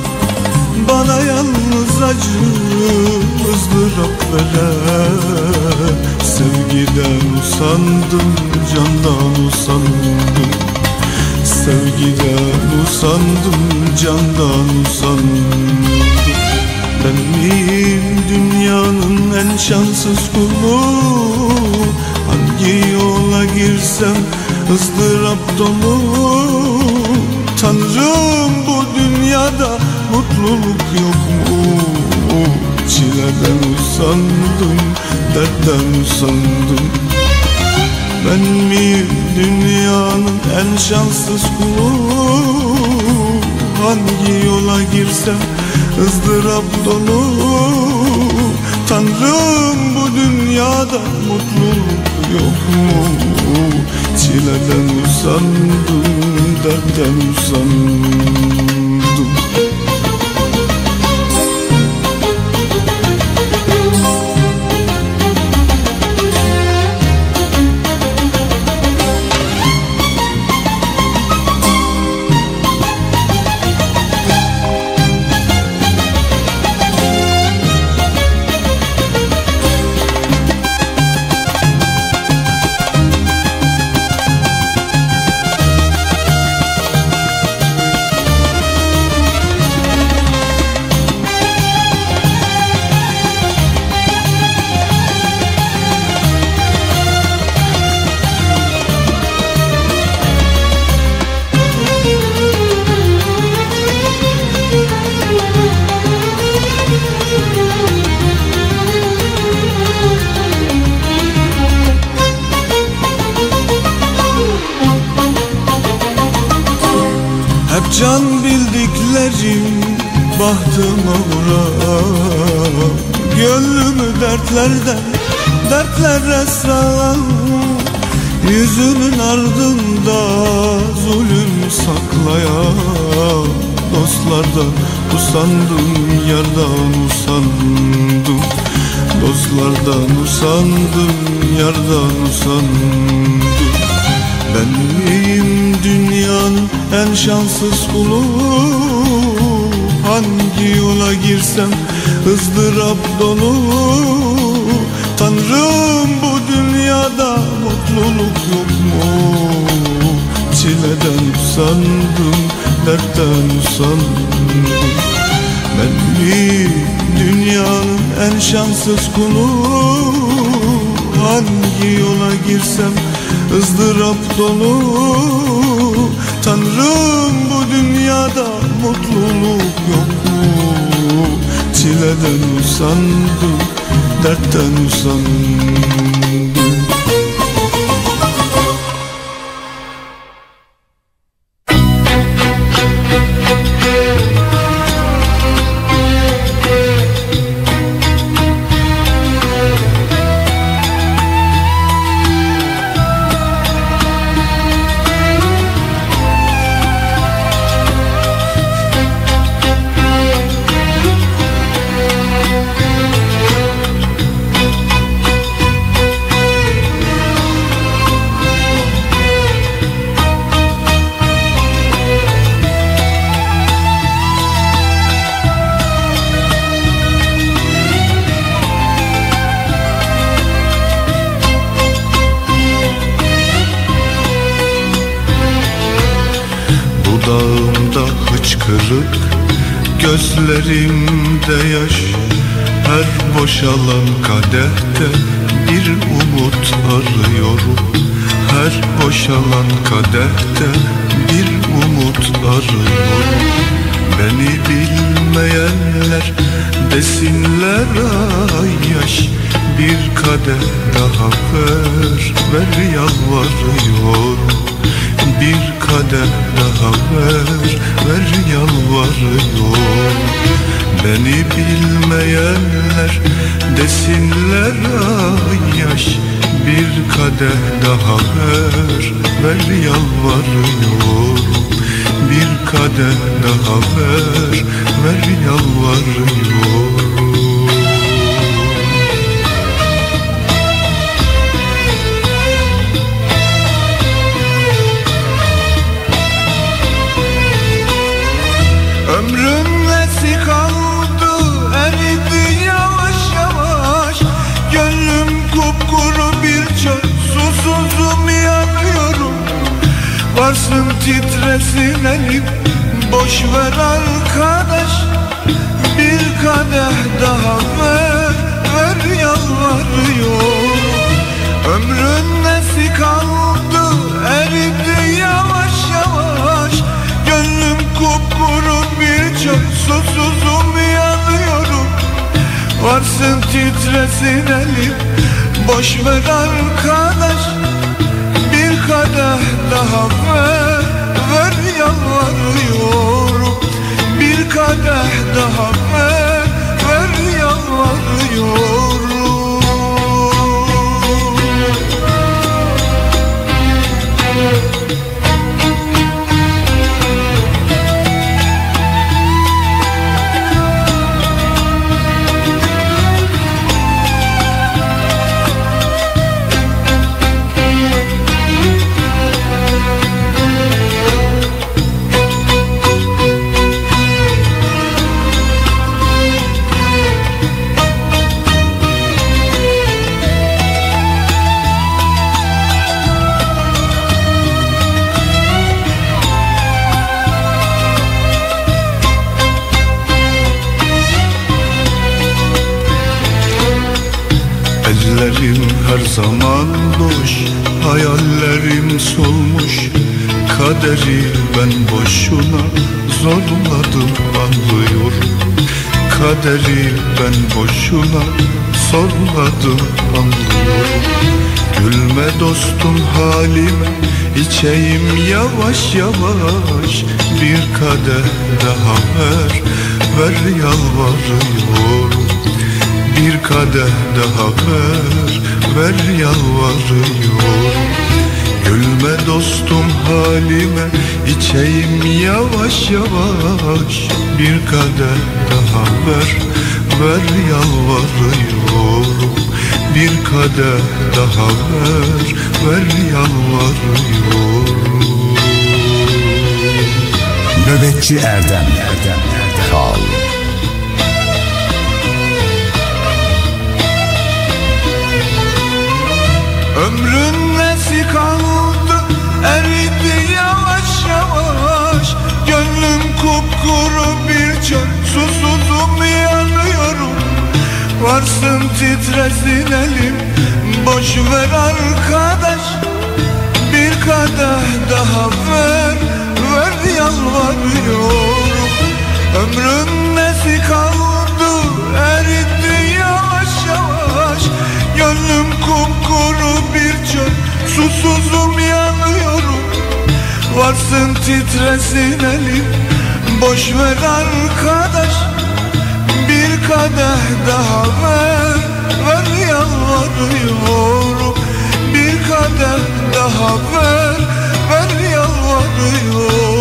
Bana yalnız acı, ızdırap veren Sevgiden usandım, candan usandım. Sevgiden usandım, candan usandım ben miyim dünyanın en şanssız kulu? Hangi yola girsem ızdırap dolu? Tanrım bu dünyada mutluluk yok mu? Çileden usandım, dertten usandım. Ben miyim dünyanın en şanssız kulu? Hangi yola girsem ızdırap dolu Tanrım bu dünyada mutluluk yok mu? Çileden usandım, dertten usandım Dostlardan usandım, yardan usandım Dostlardan usandım, yardan usandım Ben miyim dünyanın en şanssız kulu Hangi yola girsem ızdırap dolu? Tanrım bu dünyada mutluluk yok mu? Çileden usandım, dertten usandım dünyanın en şanssız kulu. Hangi yola girsem ızdırap dolu. Tanrım bu dünyada mutluluk yok mu? Çileden usandım, dertten usandım Dudağımda hıçkırık Gözlerimde yaş. Her boşalan kadehte Bir umut arıyorum. Her boşalan kadehte Bir umut arıyorum. Beni bilmeyenler Desinler ay yaş. Bir kadeh daha ver Ver yalvarıyorum. Bir kadeh daha ver, ver yalvarıyor Beni bilmeyenler desinler ay yaş Bir kadeh daha ver, ver yalvarıyor Bir kadeh daha ver, ver yalvarıyor Varsın titresin elim. Boş ver arkadaş Bir kadeh daha ver. Ver yalvarıyorum. Ömrün nesi kaldı? Eridi yavaş yavaş. Gönlüm kupkuru bir çöl susuzum yanıyorum. Varsın titresin elim. Boş ver arkadaş kadeh daha ver ver yalvarıyorum. Bir kadeh daha ver ver yalvarıyorum zaman boş Hayallerim solmuş. Kaderi ben boşuna Zorladım anlıyorum Kaderi ben boşuna Zorladım anlıyorum Gülme dostum halime İçeyim yavaş yavaş. Bir kadeh daha ver Ver yalvarıyorum. Bir kadeh daha ver Ver yalvarıyorum Gülme dostum halime içeyim yavaş yavaş. Bir kadeh daha ver Ver yalvarıyorum Bir kadeh daha ver Ver yalvarıyorum Nöbetçi Erdem. Erdem Erdem Sağ Ömrün nesi kaldı? Eridi yavaş yavaş. Gönlüm kupkuru bir çöl susuzum yanıyorum. Varsın titresin elim. Boş ver arkadaş. Bir kadeh daha ver. Ver yalvarıyorum. Ömrün kupkuru bir çöl Susuzum yanıyorum. Varsın titresin elim. Boş ver arkadaş Bir kadeh daha ver. Ver yalvarıyorum Bir kadeh daha ver. Ver yalvarıyorum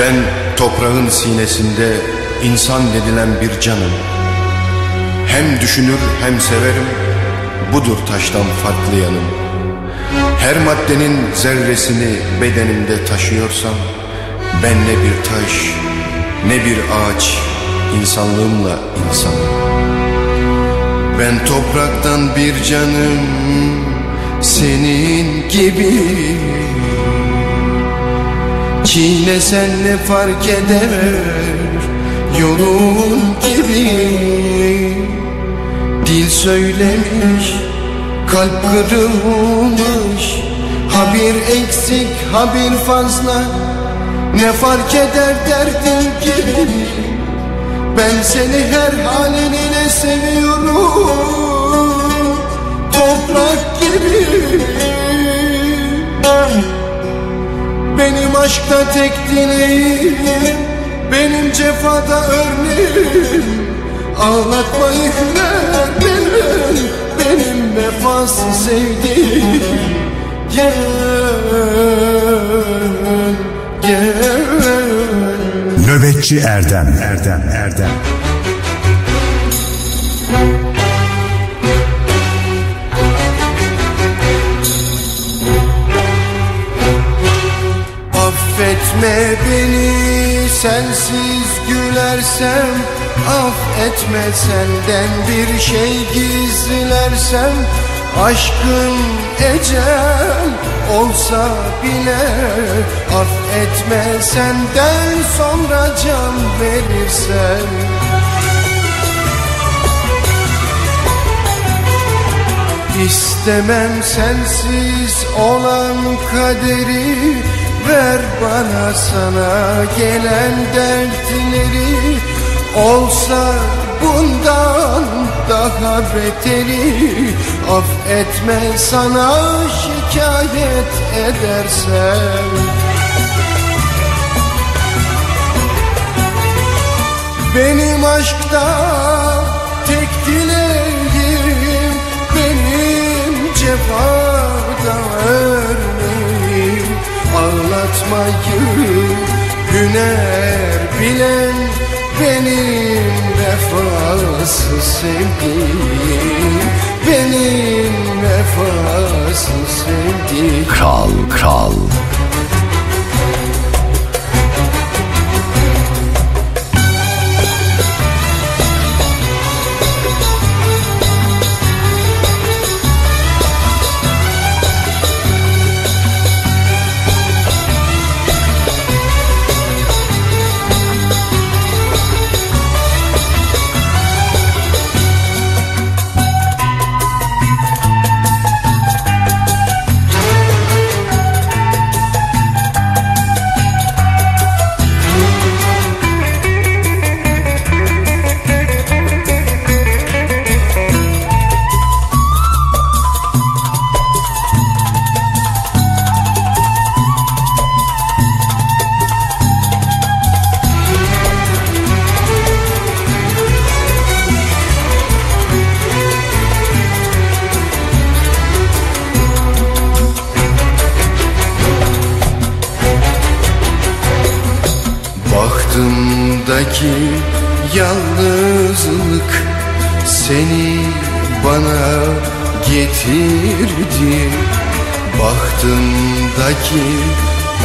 Ben toprağın sinesinde insan denilen bir canım. Hem düşünür hem severim, budur taştan farklı yanım. Her maddenin zerresini bedenimde taşıyorsam, ben ne bir taş, ne bir ağaç, insanlığımla insanım. Ben topraktan bir canım, senin gibi Çiğnesen ne fark eder? Yolun gibi. Dil söylemiş kalp kırılmış. Ha bir eksik ha bir fazla. Ne fark eder derdin gibi? Ben seni her halinle seviyorum? Toprak gibi benim aşkta tek dileğim Benim cefada örneğim. Ağlatma ihler benim Benim vefasız sevdiğim. Gel Gel. Nöbetçi Erdem. Erdem Erdem Affetme beni sensiz gülersem Affetme senden bir şey gizlersem. Aşkın ecel olsa bile Affetme senden sonra can verirsen. İstemem sensiz olan kaderi Ver bana sana gelen dertleri. Olsa bundan daha beteri. Affetme sana şikayet edersem Benim aşkta tek dileğim Benim cefada Ağlatmayı hüner bilen Benim vefasız sevdiğim Benim vefasız sevdiğim. Kral kral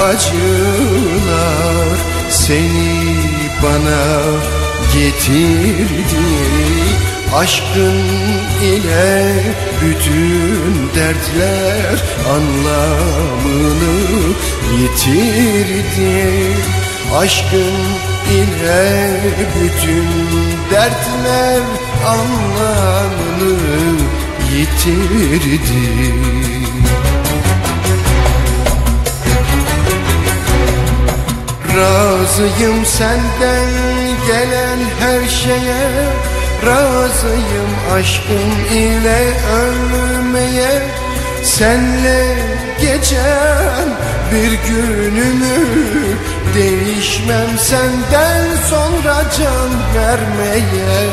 acılar seni bana getirdi. Aşkın ile bütün dertler anlamını yitirdi. Aşkın ile bütün dertler anlamını yitirdi Razıyım senden gelen her şeye. Razıyım aşkın ile ölmeye. Senle geçen bir günümü Değişmem senden sonra can vermeye.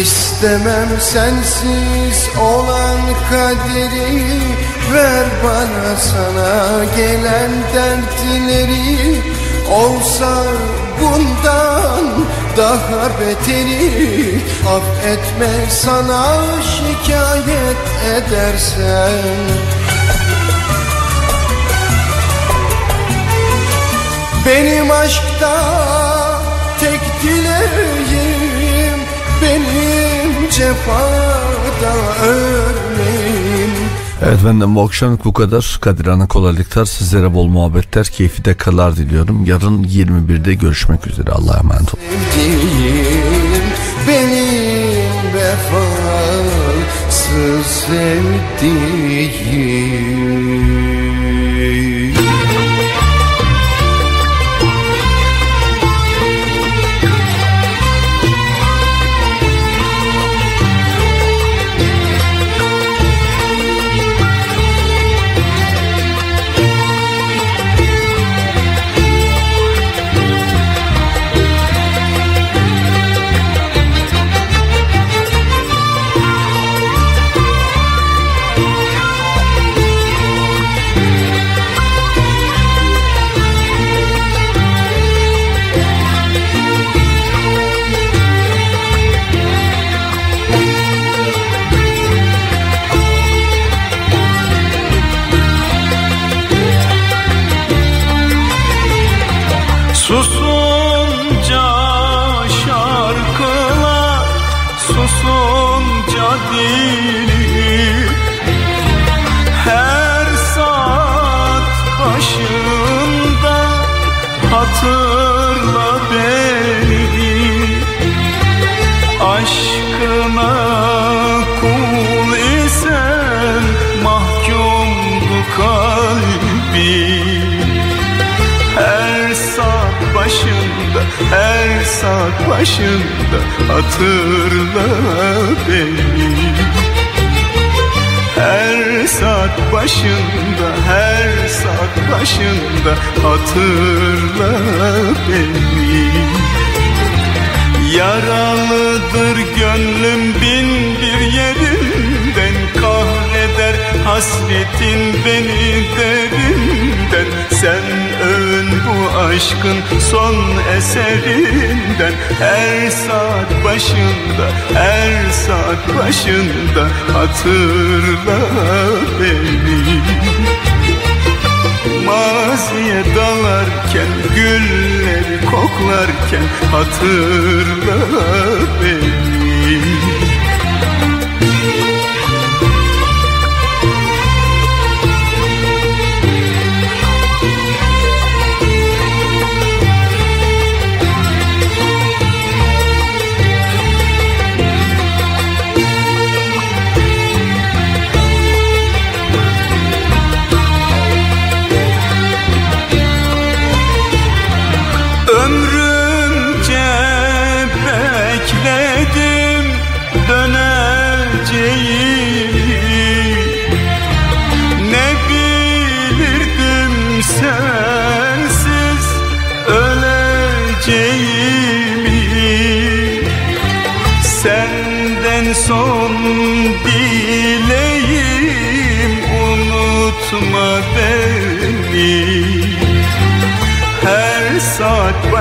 İstemem sensiz olan kaderi Ver bana sana gelen dertleri. Olsa bundan daha beteri. Affetme sana şikayet edersen. Benim aşkta tek dileğim Benim cefada örneğim Evet benden bu akşamlık bu kadar. Kadir Ana kolaylıklar sizlere bol muhabbetler, keyifli dakikalar diliyorum. Yarın 21'de görüşmek üzere. Allah'a emanet olun. sevdiğim Benim vefasız sevdiğim başında hatırla beni. Her saat başında her saat başında Hatırla beni Yaralıdır gönlüm bin bir yerinden Kahreder hasretin beni derinden Sen ön bu aşkın son eserinden? Her saat başında, her saat başında Hatırla beni. Maziye dalarken gülleri koklarken hatırla beni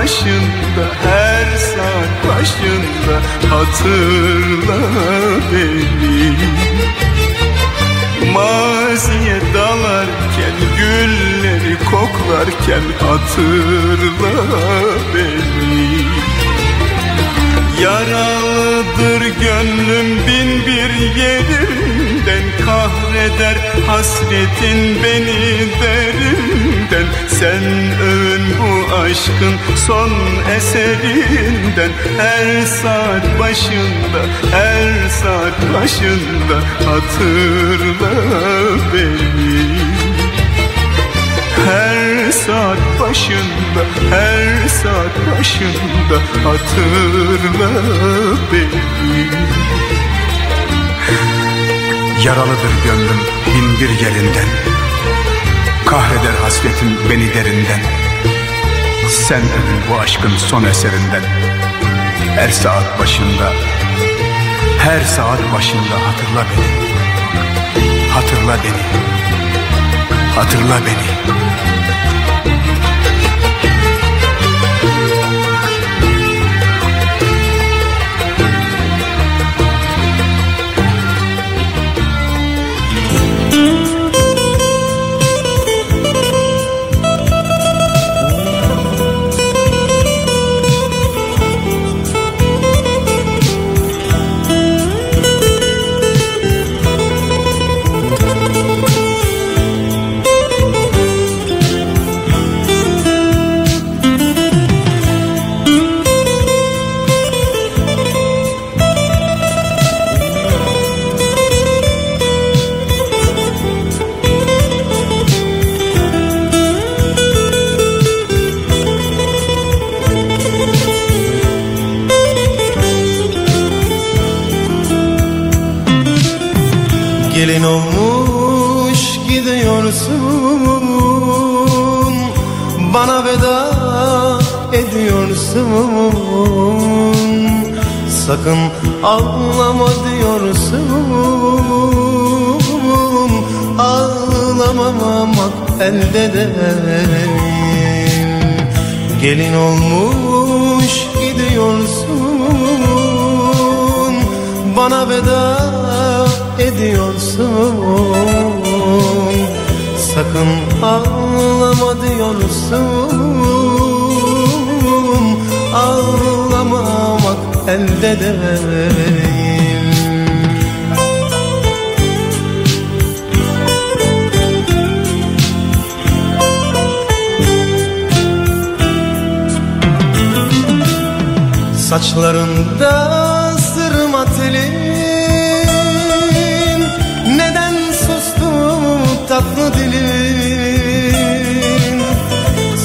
başında, her saat başında hatırla beni. Maziye dalarken, gülleri koklarken hatırla beni. Yaralıdır gönlüm bin bir yerinden Kahreder hasretin beni derinden. Sen ön bu aşkın son eserinden. Her saat başında, her saat başında Hatırla beni. Her saat başında, her saat başında hatırla beni. Yaralıdır gönlüm bin bir yerinden. Kahreder hasretin beni derinden. Sen ölün bu aşkın son eserinden. Her saat başında Her saat başında hatırla beni. Hatırla beni. Hatırla beni Gelin olmuş gidiyorsun. Bana veda ediyorsun. Sakın ağlama diyorsun. Ağlamamak elde değil. Gelin olmuş gidiyorsun. Bana veda ediyorsun Sakın ağlama diyorsun. Ağlamamak elde değil. Saçlarında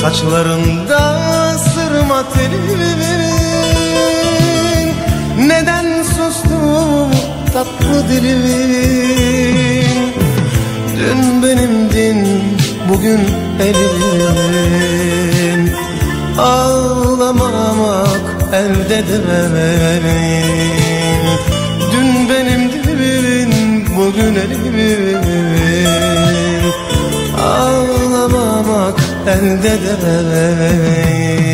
Saçlarında sırma telin Neden sustu tatlı dilin? Dün benimdin bugün elin Ağlamamak elde değil Dün benimdin bugün elin Ağlamamak elde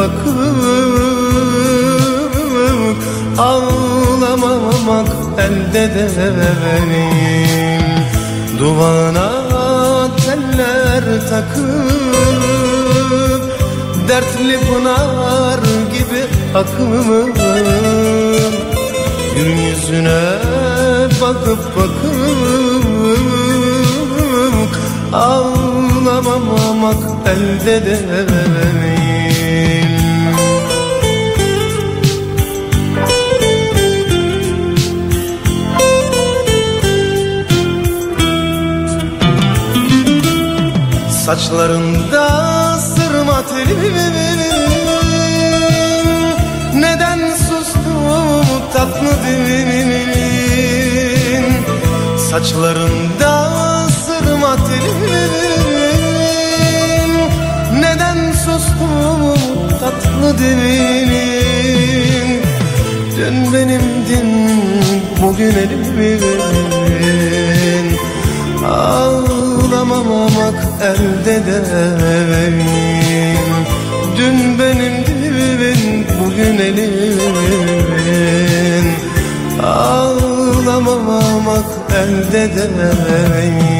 bakıp Ağlamamak elde değil. Duvana teller takıp Dertli pınar gibi akımım Gül yüzüne bakıp bakıp Ağlamamak elde değil Saçlarında sırma telin Neden sustum tatlı dilin? Saçlarında sırma telin Neden sustum tatlı dilin? Dün benimdin bugün elimin Ağlamamak elde değil. Dün benimdin bugün elimin Ağlamamak elde değil